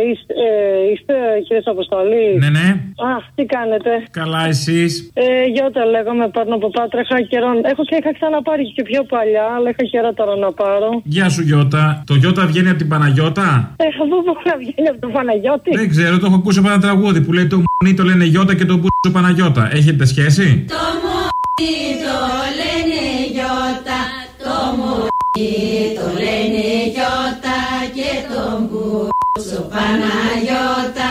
είστε, ε, είστε κύριε Αποστολή. Ναι, ναι. Αχ, τι κάνετε. Καλά, εσείς. Ε, Γιώτα λέγαμε, παίρνω από Πάτρα. Είχα καιρό. Έχω και είχα ξαναπάρει και πιο παλιά, αλλά είχα καιρό τώρα να πάρω. Γεια σου, Γιώτα. Το Γιώτα βγαίνει από την Παναγιώτα; Ε, αυτό που να βγαίνει από τον Παναγιώτη. Δεν ξέρω, το έχω ακούσει από ένα τραγούδι που λέει το μουνί το λένε Γιώτα και τον πούτσο Παναγιώτα. Έχετε σχέση; Το μουνί το το λένε γιώτα Και τον πούτσο Παναγιώτα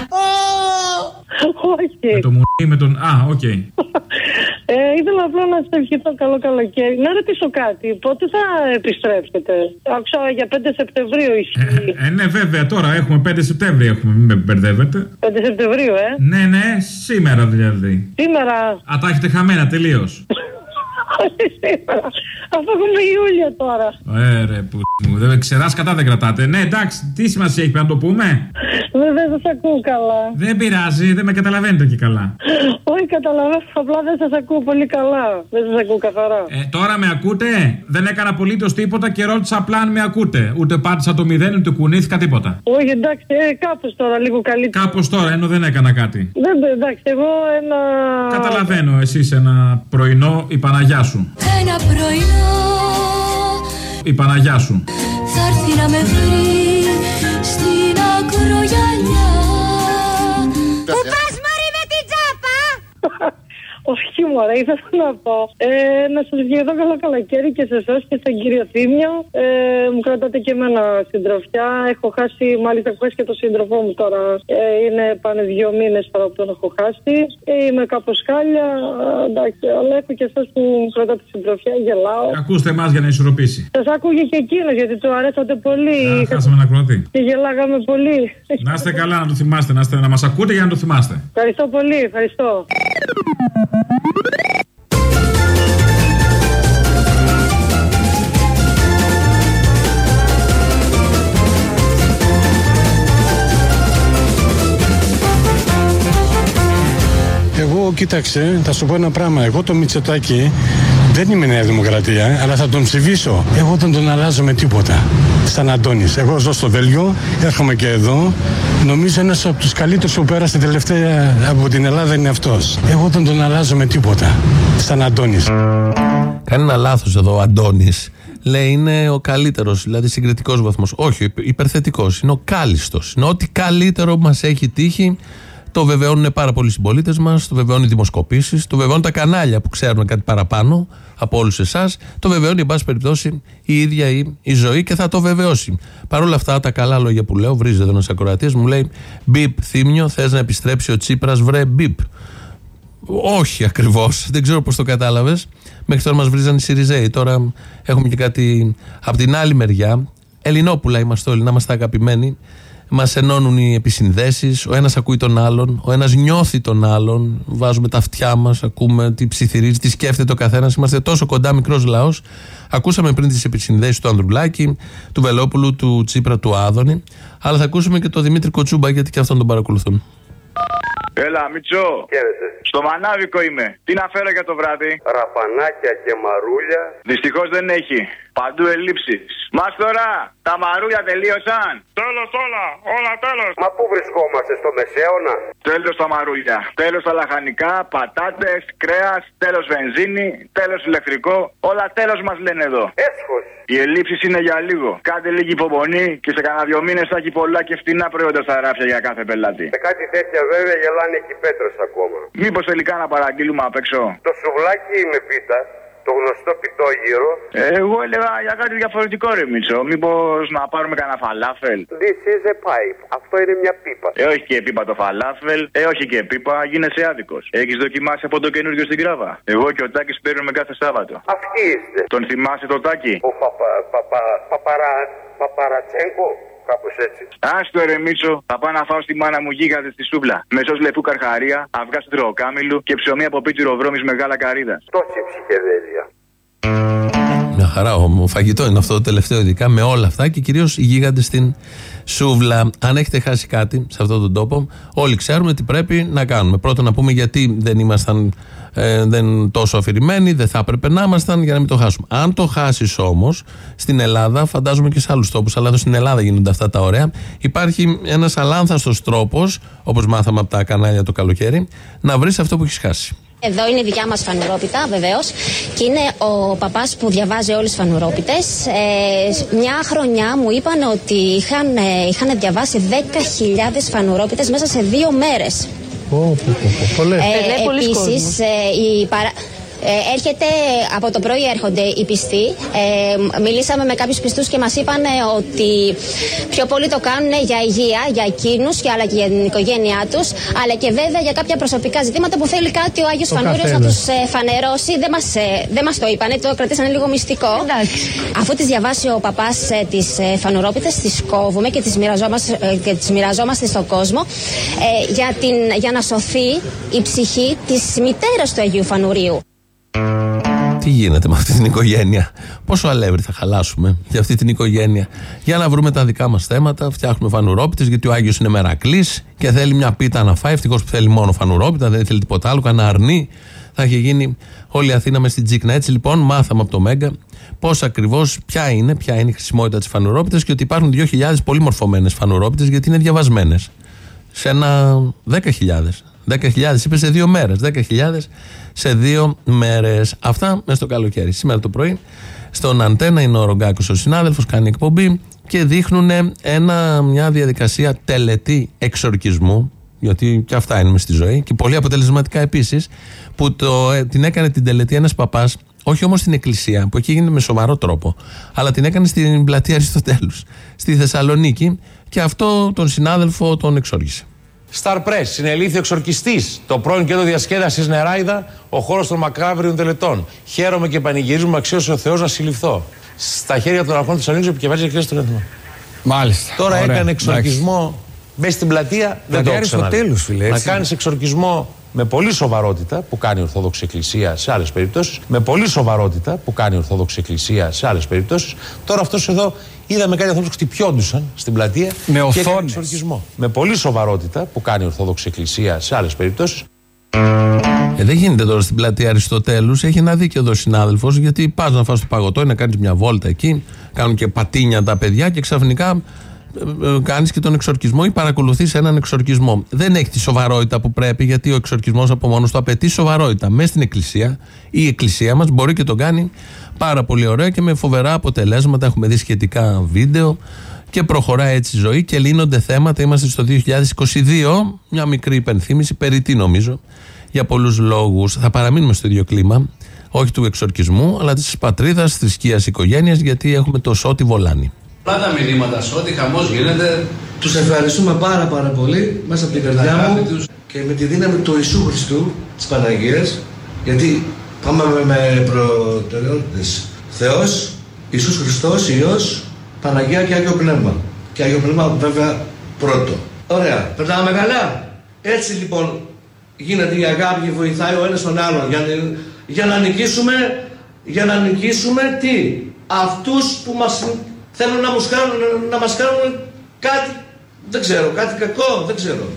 Όχι. Με το μουνί με τον. Α, οκ. Ε, ήθελα απλά να σας ευχηθώ καλό καλοκαίρι. Να ρωτήσω κάτι. Πότε θα επιστρέψετε; Άκουσα για 5 Σεπτεμβρίου ισχύει. Ε, ναι, βέβαια, τώρα έχουμε 5 Σεπτέμβρη, έχουμε, μην με μπερδεύετε. 5 Σεπτεμβρίου, ε. Ναι, ναι, σήμερα δηλαδή. Σήμερα. Α, τα έχετε χαμένα τελείως. [LAUGHS] Όχι σήμερα. Αφού έχουμε Ιούλιο τώρα. Ε, ρε, που μου, δεν ξεράς κατά δεν κρατάτε. Ναι, εντάξει, τι σημασία έχει, πρέπει να το πούμε; Δεν, δεν σας ακούω καλά. Δεν πειράζει, δεν με καταλαβαίνετε και καλά. Όχι, καταλαβαίνω. Απλά δεν σας ακούω πολύ καλά. Δεν σας ακούω καθαρά. Ε, τώρα με ακούτε; Δεν έκανα απολύτως τίποτα και ρώτησα απλά αν με ακούτε. Ούτε πάτησα το μηδέν, ούτε κουνήθηκα τίποτα. Όχι, εντάξει, ε, κάπως τώρα λίγο καλύτερα. Κάπως τώρα, ενώ δεν έκανα κάτι. Δεν, εντάξει, εγώ ένα. Καταλαβαίνω εσύ ένα πρωινό η Παναγιά σου. Ένα πρωινό Η Παναγιά σου. θα έρθει να με βρει Στην ακρογιαλιά Πού πας μωρή με την τσάπα [LAUGHS] Όχι, μωρέ, ήθελα να πω. Ε, να σας ευχηθώ καλό καλοκαίρι και σε εσάς και στον κύριο Θήμιο. Ε, μου κρατάτε και εμένα συντροφιά. Έχω χάσει, μάλιστα, έχω χάσει και το σύντροφό μου τώρα. Ε, είναι πάνε δύο μήνες τώρα που τον έχω χάσει. Ε, είμαι κάπως χάλια. Ε, εντάξει, αλλά έχω και εσάς που μου κρατάτε συντροφιά. Γελάω. Ακούστε εμάς για να ισορροπήσει. Σας άκουγε και εκείνος γιατί του αρέσατε πολύ. Α, χάσαμε ένα ακροατή. Και γελάγαμε πολύ. Να είστε καλά, να το θυμάστε, να, είστε, να μας ακούτε για να το θυμάστε. Ευχαριστώ πολύ, ευχαριστώ. Εγώ, κοίταξε, θα σου πω ένα πράγμα. Εγώ το Μητσοτάκι δεν είμαι Νέα Δημοκρατία, αλλά θα τον ψηφίσω. Εγώ δεν τον αλλάζω με τίποτα. Σαν Αντώνης. Εγώ ζω στο Βέλγιο, έρχομαι και εδώ. Νομίζω ένας από τους καλύτερους που πέρασε τελευταία από την Ελλάδα είναι αυτός. Εγώ δεν τον αλλάζω με τίποτα. Σαν Αντώνης. Κάνει ένα λάθος εδώ ο Αντώνης. Λέει είναι ο καλύτερος, δηλαδή συγκριτικός βαθμός. Όχι, υπερθετικός. Είναι ο κάλιστο. Είναι ό,τι καλύτερο μας έχει τύχει. Το βεβαιώνουν πάρα πολλοί συμπολίτες μας, το βεβαιώνουν οι δημοσκοπήσεις, το βεβαιώνουν τα κανάλια που ξέρουν κάτι παραπάνω από όλους εσάς, το βεβαιώνει, εν πάση περιπτώσει, η ίδια η, η ζωή και θα το βεβαιώσει. Παρ' όλα αυτά, τα καλά λόγια που λέω, βρίζεται εδώ ένας ακροατής, μου λέει: Μπιπ, θύμιο, θες να επιστρέψει ο Τσίπρας, βρε, μπιπ. Όχι ακριβώς, [LAUGHS] δεν ξέρω πώς το κατάλαβες. Μέχρι τώρα μας βρίζαν οι Σιριζέοι. Τώρα έχουμε και κάτι από την άλλη μεριά. Ελληνόπουλα είμαστε όλοι, να είμαστε αγαπημένοι. Μας ενώνουν οι επισυνδέσεις. Ο ένας ακούει τον άλλον, ο ένας νιώθει τον άλλον. Βάζουμε τα αυτιά μας, ακούμε τι ψιθυρίζει, τι σκέφτεται ο καθένας. Είμαστε τόσο κοντά, μικρός λαός. Ακούσαμε πριν τις επισυνδέσεις του Ανδρουλάκη, του Βελόπουλου, του Τσίπρα, του Άδωνη. Αλλά θα ακούσουμε και τον Δημήτρη Κοτσούμπα, γιατί και αυτόν τον παρακολουθούν. Έλα, Μιτσό. Χαίρετε. Στο μανάβικο είμαι. Τι να φέρω για το βράδυ; Ραπανάκια και μαρούλια. Δυστυχώς δεν έχει. Παντού ελλείψεις. Μάστορα, τα μαρούλια τελείωσαν. Τέλος όλα, όλα τέλος. Μα πού βρισκόμαστε, στο μεσαίωνα; Τέλος τα μαρούλια. Τέλος τα λαχανικά, πατάτες, κρέας, τέλος βενζίνη, τέλος ηλεκτρικό. Όλα τέλος μας λένε εδώ. Έσχος. Οι ελλείψεις είναι για λίγο. Κάντε λίγη υπομονή και σε κανένα δύο μήνες θα έχει πολλά και φτηνά προϊόντα στα ράφια για κάθε πελάτη. Σε κάτι τέτοια βέβαια γελάνε και οι πέτρε ακόμα. Μήπως τελικά να παραγγείλουμε απ' έξω; Το σουβλάκι με πίτα, το γνωστό πιτόγυρο. Ε, Εγώ έλεγα για κάτι διαφορετικό ρε Μίτσο. Μήπως να πάρουμε κανένα φαλάφελ; This is a pipe. Αυτό είναι μια πίπα. Ε, όχι και πίπα το φαλάφελ. Ε, όχι και πίπα, γίνεσαι άδικος. Έχεις δοκιμάσει από το καινούριο στην κράβα. Εγώ και ο Τάκης παίρνουμε κάθε Σάββατο. Αυτοί είστε. Τον θυμάσαι το Τάκη; Ο παπα, παπα, παπαρα, Παπαρατσέγκο. Κάπως έτσι. Άστο ρε Μίτσο, θα πάω να φάω στη μάνα μου γίγαντε στη σούβλα. Μεσός λεφού καρχαρία, αυγά του τροκάμιλου και ψωμί από πίτσιρο βρώμης μεγάλα καρύδα. Τόση ψυχεδέλεια. Μια χαρά, ο φαγητό είναι αυτό το τελευταίο, ειδικά με όλα αυτά και κυρίως οι γίγαντες στην σούβλα. Αν έχετε χάσει κάτι σε αυτόν τον τόπο, όλοι ξέρουμε τι πρέπει να κάνουμε. Πρώτον, να πούμε γιατί δεν ήμασταν ε, δεν τόσο αφηρημένοι, δεν θα έπρεπε να ήμασταν για να μην το χάσουμε. Αν το χάσεις όμως, στην Ελλάδα, φαντάζομαι και σε άλλους τόπους, αλλά εδώ στην Ελλάδα γίνονται αυτά τα ωραία, υπάρχει ένας αλάνθαστος τρόπος, όπως μάθαμε από τα κανάλια το καλοκαίρι, να βρεις αυτό που έχεις χάσει. Εδώ είναι η δικιά μας φανουρόπιτα, βεβαίως. Και είναι ο παπάς που διαβάζει όλες τις φανουρόπιτε. Ε, μια χρονιά μου είπαν ότι είχαν, ε, είχαν διαβάσει 10.000 φανουρόπιτε μέσα σε δύο μέρες. Πολλές. Ε, Επίσης, η παρα... Ε, έρχεται, από το πρωί έρχονται οι πιστοί. Ε, μιλήσαμε με κάποιους πιστούς και μας είπαν ότι πιο πολύ το κάνουν για υγεία, για εκείνους και αλλά και για την οικογένειά τους, αλλά και βέβαια για κάποια προσωπικά ζητήματα που θέλει κάτι ο Άγιος Φανούριος να τους ε, φανερώσει. Δεν μας δεν μας το είπανε, το κρατήσανε λίγο μυστικό. Αφού τις διαβάσει ο παπάς ε, τις ε, φανουρόπιτε, τις κόβουμε και τις μοιραζόμαστε, ε, και τις μοιραζόμαστε στον κόσμο ε, για, την, για να σωθεί η ψυχή της μητέρας του Αγίου Φανουρίου. Τι γίνεται με αυτή την οικογένεια; Πόσο αλεύρι θα χαλάσουμε για αυτή την οικογένεια; Για να βρούμε τα δικά μας θέματα. Φτιάχνουμε φανουρόπιτε γιατί ο Άγιος είναι μερακλής και θέλει μια πίτα να φάει. Ευτυχώς που θέλει μόνο φανουρόπιτα, δεν θέλει τίποτα άλλο. Κανένα αρνί. Θα είχε γίνει όλη η Αθήνα μες στην Τζίκνα. Έτσι λοιπόν μάθαμε από το Μέγκα πώς ακριβώς, ποια είναι, ποια είναι η χρησιμότητα της φανουρόπιτα και ότι υπάρχουν 2.000 πολύ μορφωμένε φανουρόπιτε γιατί είναι διαβασμένες. Σε ένα 10.000. 10.000 είπε σε δύο μέρες. 10.000 σε δύο μέρες. Αυτά μέσα στο καλοκαίρι. Σήμερα το πρωί στον Αντένα είναι ο Ρογκάκος ο συνάδελφος, κάνει εκπομπή και δείχνουν ένα, μια διαδικασία τελετή εξορκισμού. Γιατί και αυτά είναι μες στη ζωή. Και πολύ αποτελεσματικά επίσης, που το, ε, την έκανε την τελετή ένας παπάς, όχι όμως στην εκκλησία, που εκεί γίνεται με σοβαρό τρόπο, αλλά την έκανε στην πλατεία Αριστοτέλους, στη Θεσσαλονίκη, και αυτό τον συνάδελφο τον εξόργησε. Star Press, συνελήφθη εξορκιστής. Το πρώην κέντρο διασκέδασης Νεράιδα, ο χώρος των μακάβριων τελετών. Χαίρομαι και πανηγυρίζουμε, αξίωσε ο Θεός να συλληφθώ. Στα χέρια των αρχών της Αλήνη επικεφαλή εκκλησία του Έθνου. Μάλιστα. Τώρα Ωραία. έκανε εξορκισμό μέσα στην πλατεία. Δεν το Πλατεία έξανα. Αριστοτέλου, φίλε, Να έτσι. κάνεις εξορκισμό με πολύ σοβαρότητα που κάνει η Ορθόδοξη Εκκλησία σε άλλες περιπτώσεις. Με πολύ σοβαρότητα που κάνει η Ορθόδοξη Εκκλησία σε άλλες περιπτώσεις. Τώρα αυτός εδώ είδαμε κάτι ανθρώπους χτυπιόντουσαν στην πλατεία. Με και έκανε οθόνες. εξορκισμό. Με πολύ σοβαρότητα που κάνει η Ορθόδοξη Εκκλησία σε άλλες περιπτώσεις. Ε, δεν γίνεται τώρα στην πλατεία Αριστοτέλους. Έχει ένα δίκιο εδώ ο συνάδελφος, γιατί πας να φας το παγωτό ή να κάνεις μια βόλτα εκεί. Κάνουν και πατίνια τα παιδιά και ξαφνικά κάνεις και τον εξορκισμό ή παρακολουθείς έναν εξορκισμό. Δεν έχει τη σοβαρότητα που πρέπει, γιατί ο εξορκισμός από μόνος του απαιτεί σοβαρότητα. Μέσα στην εκκλησία, η εκκλησία μας μπορεί και τον κάνει πάρα πολύ ωραία και με φοβερά αποτελέσματα. Έχουμε δει σχετικά βίντεο και προχωράει έτσι η ζωή και λύνονται θέματα. Είμαστε στο 2022. Μια μικρή υπενθύμηση, περιττή νομίζω, για πολλούς λόγους. Θα παραμείνουμε στο ίδιο κλίμα, όχι του εξορκισμού, αλλά της πατρίδας, θρησκείας, οικογένειας, γιατί έχουμε το σώτη βολάνι. Πολλά τα μηνύματα σε ό,τι χαμός γίνεται. Τους ευχαριστούμε πάρα πάρα πολύ μέσα από την καρδιά μου και με τη δύναμη του Ιησού Χριστού της Παναγίας γιατί πάμε με, με προτεραιότητες Θεός, Ιησούς Χριστός, Υιός, Παναγία και Άγιο Πνεύμα και Άγιο Πνεύμα βέβαια πρώτο. Ωραία, περνάμε καλά. Έτσι λοιπόν γίνεται η αγάπη και βοηθάει ο ένας τον άλλον για, να- για να νικήσουμε για να νικήσουμε τι; Αυτούς που μας θέλουν να μας κάνουν, να μας κάνουν κάτι δεν ξέρω, κάτι κακό, δεν ξέρω.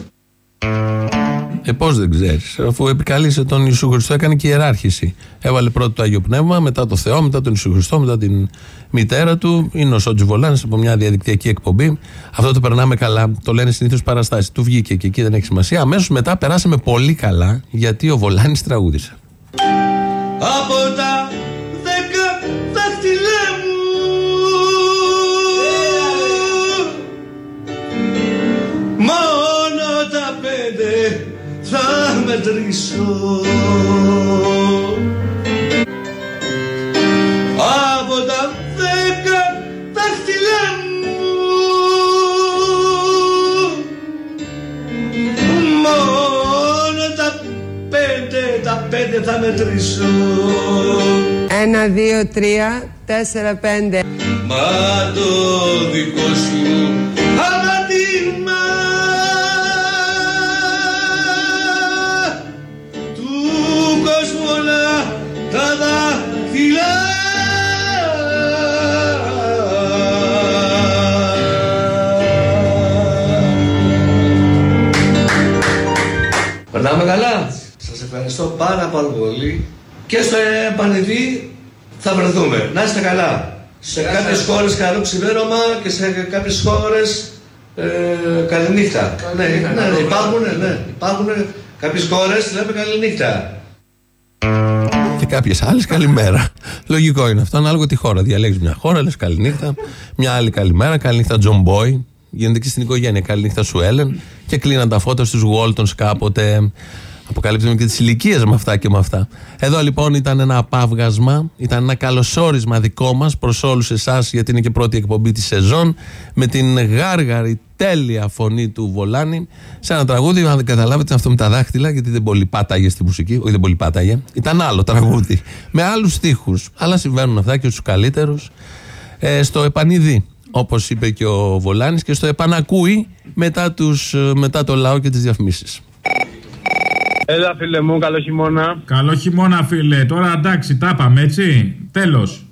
Ε, πώς δεν ξέρεις, αφού επικαλείσαι τον Ιησού Χριστό, έκανε και ιεράρχηση. Έβαλε πρώτα το Άγιο Πνεύμα, μετά το Θεό, μετά τον Ιησού Χριστό, μετά την μητέρα του. Είναι ο Σότζι Βολάνη από μια διαδικτυακή εκπομπή. Αυτό το περνάμε καλά. Το λένε συνήθως παραστάσεις. Του βγήκε και εκεί δεν έχει σημασία. Αμέσως μετά περάσαμε πολύ καλά, γιατί ο Βολάνης τραγούδισε. Από τα μετρήσω. Από τα δέκα δάχτυλά μου. Μόνο τα πέντε, τα πέντε θα μετρήσω. Ένα, δύο, τρία, τέσσερα, πέντε. Μα το δικό σου πάρα πάρα πολύ και στο επανιδείν θα βρεθούμε. Να είστε καλά. Σε κάποιες χώρες καλό ξημέρωμα και σε κάποιες χώρες ε, καληνύχτα. Ναι, ναι, ναι, υπάρχουν, ναι, υπάρχουν κάποιες χώρες λέμε καληνύχτα. Και κάποιες άλλες καλημέρα. Λογικό είναι αυτό, ανάλογα τη χώρα. Διαλέγεις μια χώρα, λες καληνύχτα. Μια άλλη καλημέρα, καληνύχτα Τζον Μπόι. Γίνεται και στην οικογένεια. Καληνύχτα Σου Έλεν. Και κλείναν τα φώτα στους Γουόλτονς κάποτε. Αποκαλύπτουμε και τις ηλικίες με αυτά και με αυτά. Εδώ λοιπόν ήταν ένα απάβγασμα, ήταν ένα καλωσόρισμα δικό μας προς όλους εσάς, γιατί είναι και πρώτη εκπομπή της σεζόν, με την γάργαρη τέλεια φωνή του Βολάνη σε ένα τραγούδι. Αν δεν καταλάβετε, είναι αυτό με τα δάχτυλα, γιατί δεν πολύ πάταγε στη μουσική. Όχι, δεν πολύ πάταγε. Ήταν άλλο τραγούδι. με άλλους στίχους. Αλλά συμβαίνουν αυτά και στους καλύτερους. Ε, στο επανειδή, όπως είπε και ο Βολάνης, και στο επανακούει μετά, τους, ε, μετά το λαό και τις διαφημίσεις. Έλα, φίλε μου, καλό χειμώνα. Καλό χειμώνα, φίλε. Τώρα εντάξει, τα είπαμε, έτσι. Τέλος.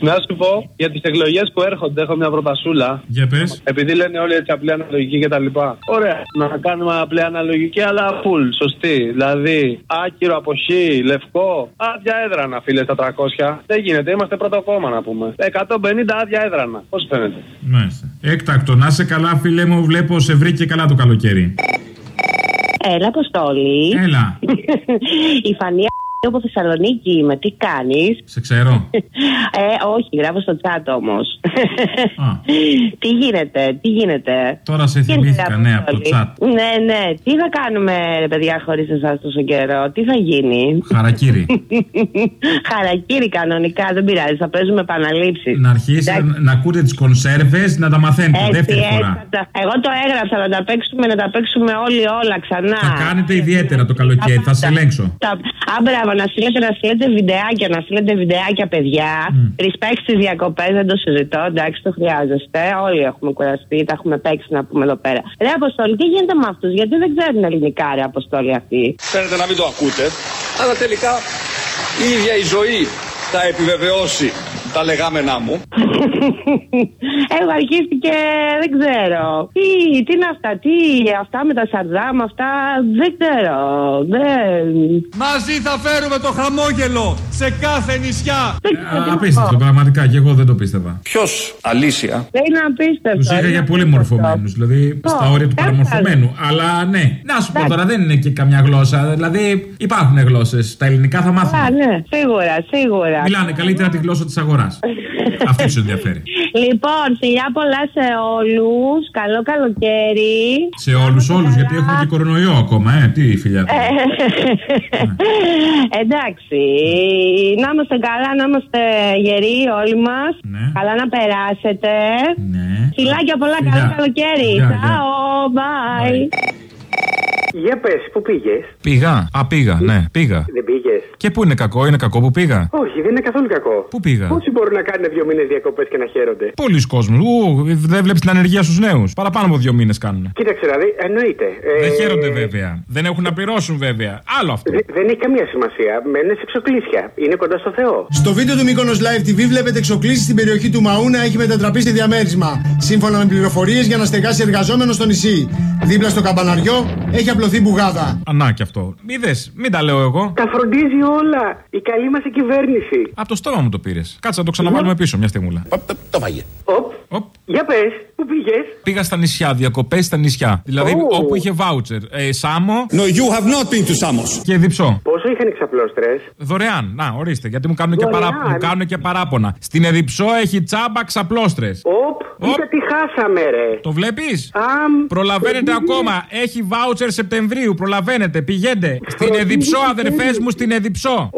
Να σου πω για τις εκλογές που έρχονται, έχω μια προτασούλα. Για πες. Επειδή λένε όλοι έτσι απλή αναλογική κτλ. Ωραία. Να κάνουμε απλή αναλογική, αλλά full, σωστή. Δηλαδή, άκυρο από χ, λευκό, άδεια έδρανα, φίλε, στα 300. Δεν γίνεται, είμαστε πρώτο κόμμα να πούμε. 150 άδεια έδρανα. Πώς φαίνεται. Μάλιστα. Έκτακτο, να σε καλά, φίλε μου, βλέπω σε βρήκε καλά το καλοκαίρι. Έλα, Αποστόλη. Έλα. [LAUGHS] Η Φανία από Θεσσαλονίκη είμαι. Τι κάνεις; Σε ξέρω. Ε, όχι, γράφω στο chat όμως. τι γίνεται, τι γίνεται; Τώρα σε Τι θυμήθηκα, γίνεται, ναι, από το Αποστολή; chat. Ναι, ναι. Τι θα κάνουμε, ρε παιδιά, χωρίς εσάς τόσο καιρό; Τι θα γίνει; Χαρακύρι. [LAUGHS] Χαρακύρι κανονικά, δεν πειράζει. Θα παίζουμε επαναλήψεις. να αρχίσει να, να ακούτε τις κονσέρβες, να τα μαθαίνετε Έτσι, δεύτερη έτσι, φορά. θα τα- Εγώ το έγραψα να τα παίξουμε, να τα παίξουμε όλοι όλα ξανά. Θα κάνετε ιδιαίτερα το καλοκαίρι, θα σε ελέγξω. Τα... Α, μπράβο, να στείλετε, να στείλετε βιντεάκια, να στείλετε βιντεάκια, παιδιά. Respect στις διακοπές, δεν το συζητώ, εντάξει, το χρειάζεστε. Όλοι έχουμε κουραστεί, τα έχουμε παίξει να πούμε εδώ πέρα. Ρε Αποστόλη, τι γίνεται με αυτούς, γιατί δεν ξέρουν ελληνικά, ρε Αποστόλη αυτοί. Φαίνεται να μην το ακούτε, αλλά τελικά η ίδια η ζωή θα επιβεβαιώσει τα λεγάμενά μου. Εγώ αρχίστηκε, δεν ξέρω. Τι, τι είναι αυτά, τι, αυτά με τα σαρδάμ, αυτά, δεν ξέρω. Δεν... Μαζί θα φέρουμε το χαμόγελο σε κάθε νησιά. Α, Απίστευτο, πραγματικά και εγώ δεν το πίστευα. Ποιος αλήθεια. Δεν είναι απίστευτο. Τους είχα για πολύ μορφωμένους, δηλαδή στα όρια του παραμορφωμένου. Αλλά ναι, να σου πω τώρα, δεν είναι και καμιά γλώσσα. Δηλαδή υπάρχουν γλώσσες. Τα ελληνικά θα μάθουμε. Α, ναι, σίγουρα, σίγουρα. Μιλάνε καλύτερα τη γλώσσα της αγοράς. [LAUGHS] Αυτή του ενδιαφέρει. Λοιπόν, φιλιά πολλά σε όλους. Καλό καλοκαίρι. Σε όλους, όλους, γιατί έχουμε και κορονοϊό ακόμα, ε. Τι φιλιά. του. [LAUGHS] Εντάξει. Να είμαστε καλά, να είμαστε γεροί όλοι μας. Ναι. Καλά να περάσετε. Φιλάκια πολλά, Φιλιά. καλό καλοκαίρι. Γεια, γεια. Ciao, bye. Για πες, πού πήγες; Πήγα. Α, πήγα, ναι, πήγα. Δεν πήγες. Και πού είναι κακό, είναι κακό που πήγα; Όχι, δεν είναι καθόλου κακό. Πού πήγα; Πόσοι μπορούν να κάνουν δύο μήνες διακοπές και να χαίρονται; Πολλοί κόσμοι. Ου, δεν βλέπεις την ανεργία στους νέους. Παραπάνω από δύο μήνες κάνουν. Κοίταξε να δει, εννοείται. Ε, Δεν χαίρονται βέβαια. Δεν έχουν να πληρώσουν βέβαια. Άλλο αυτό. δε- δεν έχει καμία σημασία. Μένουν σε ψοκλήσια. Είναι κοντά στο Θεό. Στο βίντεο του Μύκονος Live TV βλέπετε εξοκλήσεις στην περιοχή του Μαούνα έχει μετατραπεί σε διαμέρισμα. Σύμφωνα με πληροφορίες για να στεγάσει εργαζόμενο στο νησί. Δίπλα στο καμπαναριό έχει απλωθεί μπουγάδα. Ανά και αυτό. Είδες, μην τα λέω εγώ. Τα φροντίζει όλα. Η καλή μας κυβέρνηση. Από το στόμα μου το πήρες. Κάτσε να το ξαναβάλουμε πίσω μια στιγμούλα. Το φάγε. Οπ. Για πες, πού πήγες; Πήγα στα νησιά, διακοπές στα νησιά. Δηλαδή Ω. όπου είχε βάουτσερ. Ε, Σάμο. No, you have not been to Samos. Και διψώ. Πόσο είχαν εξαπλώστρες; Δωρεάν. Να, ορίστε, γιατί μου κάνουν, και, Δωρεάν. παρά... μου κάνουν και παράπονα. Στην Εδιψό έχει τσάμπα ξαπλώστρες. Οπ, κοίτα τι χάσαμε, ρε. Το βλέπεις; Αμ, Προλαβαίνετε δεν ακόμα. Έχει βάουτσερ Σεπτεμβρίου. Προλαβαίνετε. Πηγαίνετε. Στην Εδιψό, αδερφές μου, στην Εδιψό.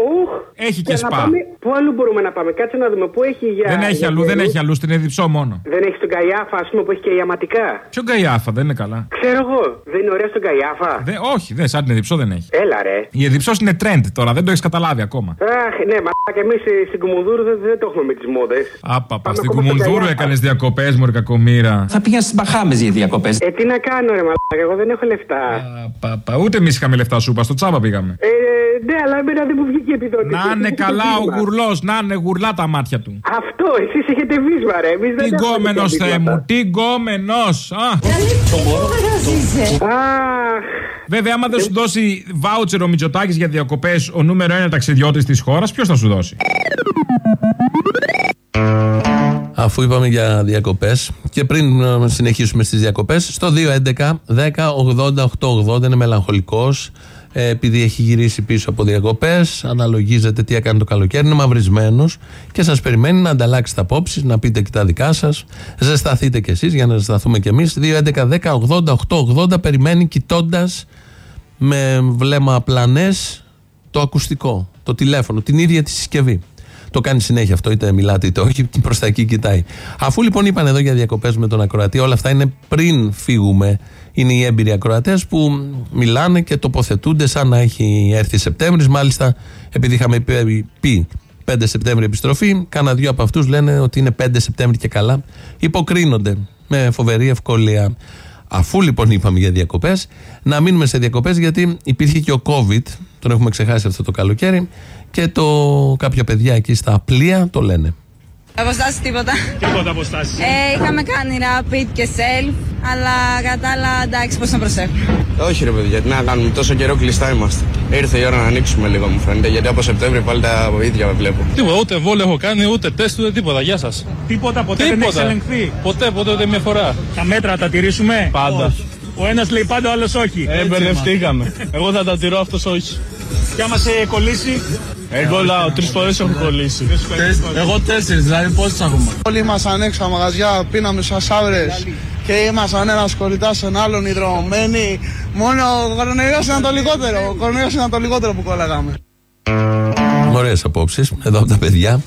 Έχει και να σπα. πάμε- Πού αλλού μπορούμε να πάμε, κάτσε να δούμε πού έχει για. Δεν έχει για αλλού, δεν καιρούς. έχει αλλού. Στην Εδιψό μόνο. Δεν έχει τον Καϊάφα, ας πούμε, που έχει και ιαματικά; Ποιο γκαϊάφα, δεν είναι καλά. Ξέρω εγώ, δεν είναι ωραία στον Καϊάφα; Δε, όχι, δεν σαν την Εδιψό δεν έχει. Έλα, ρε. Η Εδιψός είναι trend τώρα, δεν το έχεις καταλάβει ακόμα. Αχ, ναι, μα και εμείς στην Κουμουνδούρου δεν, δεν το έχουμε με τις μόδες. Άπαπα, στην Κουμουνδούρου έκανες διακοπές, Μωρή κακομήρα. Θα πήγα στις Μπαχάμες για διακοπές. Ε, τι να κάνω, ρε μαλάκα, εγώ δεν έχω λεφτά. Παπα, ούτε εμείς είχαμε λεφτά σούπα, στο τσάμπα πήγαμε. Ε, ναι, αλλά εμένα δεν μου βγήκε η επιδότηση. Να είναι Έχω καλά ο βίσμα. γουρλός, να είναι γουρλά τα μάτια του. Αυτό, εσείς έχετε βίσμα, ρε. Εμείς δεν Τι έχουμε γκόμενος, τέτοια Θεέ βίσματα. μου, τι γκόμενος. Βέβαια, άμα δεν σου δώσει βάουτσερ ο Μητσοτάκης για διακοπές, ο νούμερο ένα ταξιδιώτης της χώρας, ποιος θα σου δώσει; Αφού είπαμε για διακοπές και πριν ε, συνεχίσουμε στις διακοπές, στο 2.11 10 80 880 είναι μελαγχολικός. επειδή έχει γυρίσει πίσω από διακοπές, αναλογίζεται τι έκανε το καλοκαίρι, είναι μαυρισμένος και σας περιμένει να ανταλλάξετε απόψεις, να πείτε και τα δικά σας. Ζεσταθείτε κι εσείς για να ζεσταθούμε κι εμείς. 2.11 10 80 880 περιμένει κοιτώντας με βλέμμα πλανέ το ακουστικό, το τηλέφωνο, την ίδια τη συσκευή. Το κάνει συνέχεια αυτό, είτε μιλάτε είτε όχι, [LAUGHS] προς τα εκεί κοιτάει. Αφού λοιπόν είπαν εδώ για διακοπές με τον ακροατή, όλα αυτά είναι πριν φύγουμε. Είναι οι έμπειροι ακροατές που μιλάνε και τοποθετούνται σαν να έχει έρθει Σεπτέμβρης. Μάλιστα, επειδή είχαμε πει- πει 5 Σεπτέμβρη επιστροφή, κάνα δύο από αυτούς λένε ότι είναι 5 Σεπτέμβρη και καλά. Υποκρίνονται με φοβερή ευκολία. Αφού λοιπόν είπαμε για διακοπές, να μείνουμε σε διακοπές γιατί υπήρχε και ο COVID, τον έχουμε ξεχάσει αυτό το καλοκαίρι, και το κάποια παιδιά εκεί στα πλοία το λένε. Αποστάσει τίποτα. Τίποτα αποστάσει. Ε, είχαμε κάνει rapid και self, αλλά κατά τα άλλα εντάξει, πώς να προσέχουμε. Όχι ρε παιδιά, τι να κάνουμε, τόσο καιρό κλειστά είμαστε. Ήρθε η ώρα να ανοίξουμε λίγο μου φαίνεται, γιατί από Σεπτέμβρη πάλι τα ίδια βλέπω. Τίποτα, ούτε βόλιο έχω κάνει, ούτε τεστ, ούτε τίποτα. Γεια σας. Τίποτα, ποτέ δεν έχεις ελεγχθεί. Ποτέ, ποτέ, ούτε μια φορά. Τα μέτρα τα τηρήσουμε; Πάντα. Ο ένας λέει πάντα, ο άλλος όχι. Ε, μπερδευτήκαμε. Εγώ θα τα τηρώ, αυτός όχι. Και άμα σε κολλήσει; Εγώ λάω, τρεις φορές έχω κολλήσει. Εγώ τέσσερις, δηλαδή πόσες έχουμε; Όλοι ήμασταν έξω από μαγαζιά, πίναμε σασάβρε και ήμασταν ένας κοριτάς στον άλλον υδρομωμένοι. Μόνο ο κορονοϊό ήταν το λιγότερο. Ο κορονοϊό ήταν το λιγότερο που κόλλαγαμε. Ωραίες απόψεις εδώ από τα παιδιά.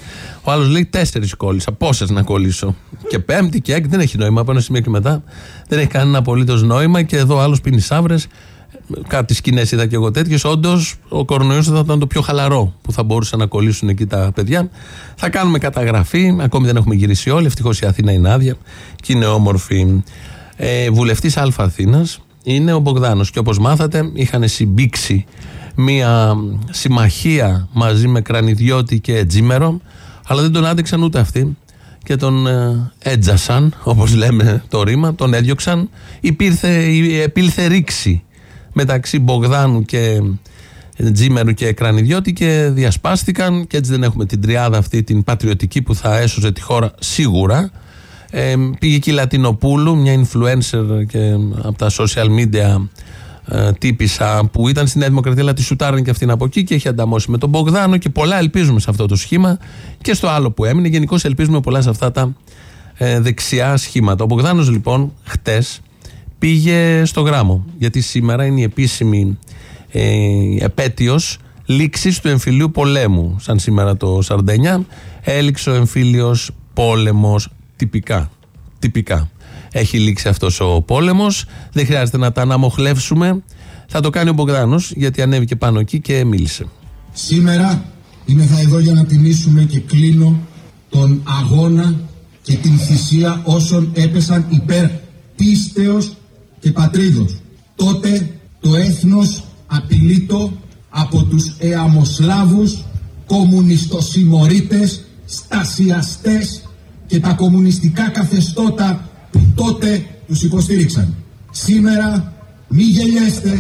Ο άλλος λέει τέσσερις κόλλησα. Πόσες να κολλήσω. Και πέμπτη και έκτη δεν έχει νόημα. Από ένα σημείο και μετά δεν έχει κανένα απολύτως νόημα. Και εδώ άλλος πίνει σαύρες. Κάτι σκηνές είδα και εγώ τέτοιες. Όντως, ο κορονοϊός θα ήταν το πιο χαλαρό που θα μπορούσαν να κολλήσουν εκεί τα παιδιά. Θα κάνουμε καταγραφή. Ακόμη δεν έχουμε γυρίσει όλοι. Ευτυχώς η Αθήνα είναι άδεια και είναι όμορφη. Ε, Βουλευτής Α Αθήνας είναι ο Μπογδάνος. Και όπως μάθατε, είχαν συμπήξει μία συμμαχία μαζί με Κρανιδιώτη και Τζίμερο, αλλά δεν τον άντεξαν ούτε αυτοί και τον ε, έτζασαν, όπως λέμε το ρήμα, τον έδιωξαν. Υπήρθε, επήλθε ρήξη μεταξύ Μπογδάνου και Τζίμερου και Κρανιδιώτη και διασπάστηκαν και έτσι δεν έχουμε την τριάδα αυτή την πατριωτική που θα έσωζε τη χώρα σίγουρα. Ε, πήγε και η Λατινοπούλου, μια influencer και από τα social media ε, τύπησα που ήταν στη Νέα Δημοκρατία, αλλά τη σουτάραν και αυτήν από εκεί και έχει ανταμώσει με τον Μπογδάνο και πολλά ελπίζουμε σε αυτό το σχήμα και στο άλλο που έμεινε. Γενικώς ελπίζουμε πολλά σε αυτά τα ε, δεξιά σχήματα. Ο Μπογδάνος λοιπόν χτες πήγε στο γράμμο, γιατί σήμερα είναι η επίσημη ε, επέτειος λήξης του εμφυλίου πολέμου. Σαν σήμερα το 49, έληξε ο εμφύλιος πόλεμος τυπικά. Τυπικά έχει λήξει αυτός ο πόλεμος. Δεν χρειάζεται να τα αναμοχλεύσουμε. Θα το κάνει ο Μπογδάνος, γιατί ανέβηκε πάνω εκεί και μίλησε. Σήμερα είμαι θα εδώ για να τιμήσουμε και κλείνω τον αγώνα και την θυσία όσων έπεσαν υπέρ πίστεως και πατρίδος. Τότε το έθνος απειλείτο από τους εαμοσλάβους, κομμουνιστοσημωρίτες, στασιαστές και τα κομμουνιστικά καθεστώτα που τότε τους υποστήριξαν. Σήμερα μη γελιέστε,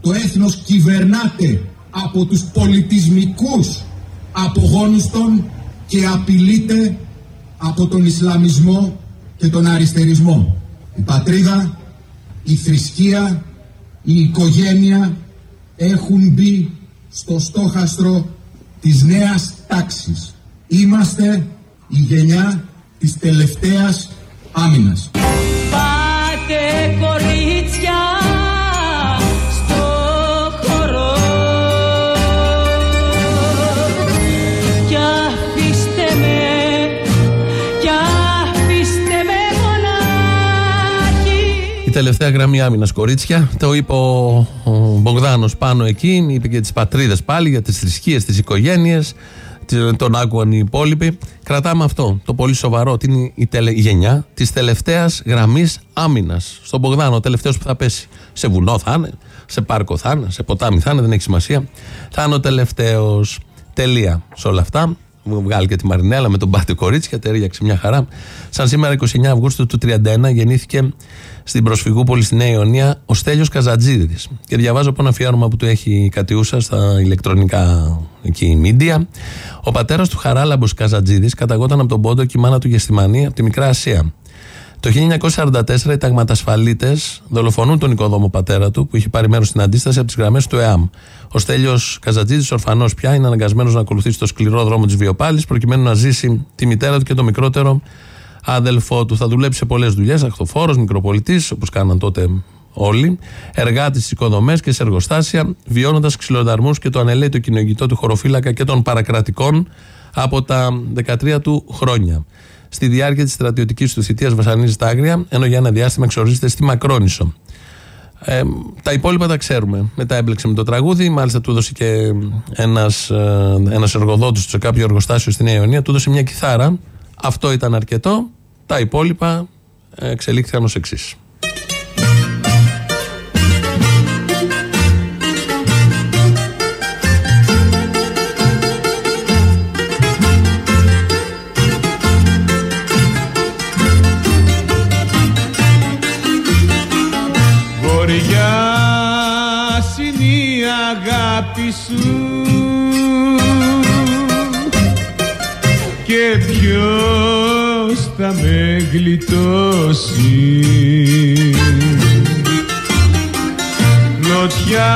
το έθνος κυβερνάται από τους πολιτισμικούς απογόνους των και απειλείται από τον Ισλαμισμό και τον αριστερισμό. Η πατρίδα, η θρησκεία, η οικογένεια έχουν μπει στο στόχαστρο της νέας τάξης. Είμαστε η γενιά της τελευταίας άμυνας. Πάτε κορίτσια τελευταία γραμμή άμυνας, κορίτσια. Το είπε ο, ο Μπογδάνος πάνω εκεί. Είπε και τις πατρίδες πάλι, για τις θρησκείες, τις οικογένειες τον άκουγαν οι υπόλοιποι. Κρατάμε αυτό το πολύ σοβαρό, ότι είναι η, τελε, η γενιά της τελευταίας γραμμής άμυνας. Στον Μπογδάνο, ο τελευταίος που θα πέσει. Σε βουνό θα είναι, σε πάρκο θα είναι, σε ποτάμι θα είναι, δεν έχει σημασία. Θα είναι ο τελευταίος. Τελεία σε όλα αυτά. Βγάλει και τη Μαρινέλα με τον Πάτη Κορίτσια, τέριαξε μια χαρά. Σαν σήμερα 29 Αυγούστου του 31 γεννήθηκε στην Προσφυγούπολη στη Νέα Ιωνία ο Στέλιος Καζατζίδης. Και διαβάζω από ένα αφιέρωμα που του έχει η Κατιούσα στα ηλεκτρονικά εκεί μίντια. Ο πατέρας του Χαράλαμπος Καζατζίδης καταγόταν από τον Πόντο και η μάνα του Γεστημανή από τη Μικρά Ασία. Το 1944 οι ταγματασφαλίτες δολοφονούν τον οικοδόμο πατέρα του που είχε πάρει μέρος στην αντίσταση από τις γραμμές του ΕΑΜ. Ο Στέλιος Καζατζίδη, ορφανός πια, είναι αναγκασμένος να ακολουθήσει το σκληρό δρόμο της βιοπάλης προκειμένου να ζήσει τη μητέρα του και το μικρότερο αδελφό του. Θα δουλέψει σε πολλές δουλειές, αχθοφόρο, μικροπολιτής, όπως κάναν τότε όλοι, εργάτης στις οικοδομές και σε εργοστάσια, βιώνοντας ξυλοδαρμούς και το ανελαίτο κοινωνικό του χωροφύλακα και των παρακρατικών από τα 13 του χρόνια. Στη διάρκεια της στρατιωτικής του θητείας βασανίζει τα άγρια, ενώ για ένα διάστημα εξορίζεται στη Μακρόνισο. Ε, τα υπόλοιπα τα ξέρουμε. Μετά έμπλεξε με το τραγούδι. Μάλιστα του έδωσε και ένας ένας εργοδότης του σε κάποιο εργοστάσιο στη Νέα Ιωνία, του έδωσε μια κιθάρα. Αυτό ήταν αρκετό. Τα υπόλοιπα εξελίχθηκαν ως εξής. Θα με γλιτώσει. Νοτιά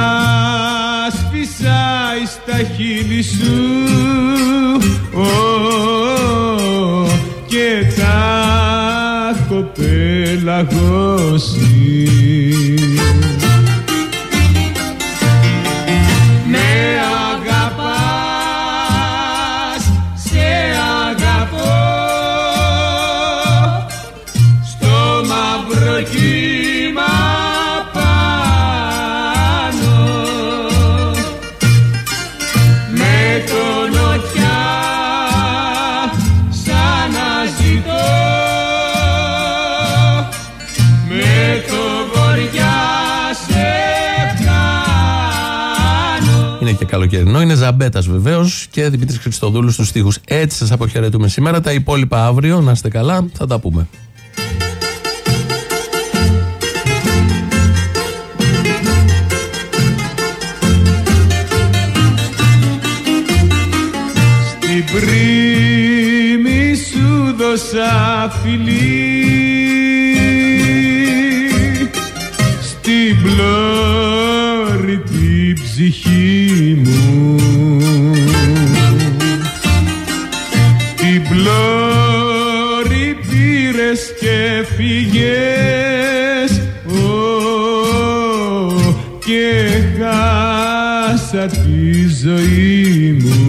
σφίσα Ζάει στα χείλη σου. Ω, και τα έχω Είναι και καλοκαιρινό, είναι Ζαμπέτας βεβαίως και Δημήτρης Χριστοδούλου στους τοίχου. Έτσι σας αποχαιρετούμε σήμερα. Τα υπόλοιπα αύριο, να είστε καλά, θα τα πούμε. Στην πρίμη σου δώσα φιλί Στην πλώρη την ψυχή μου. Την πλώρη πήρες και φύγες Ω, και χάσα τη ζωή μου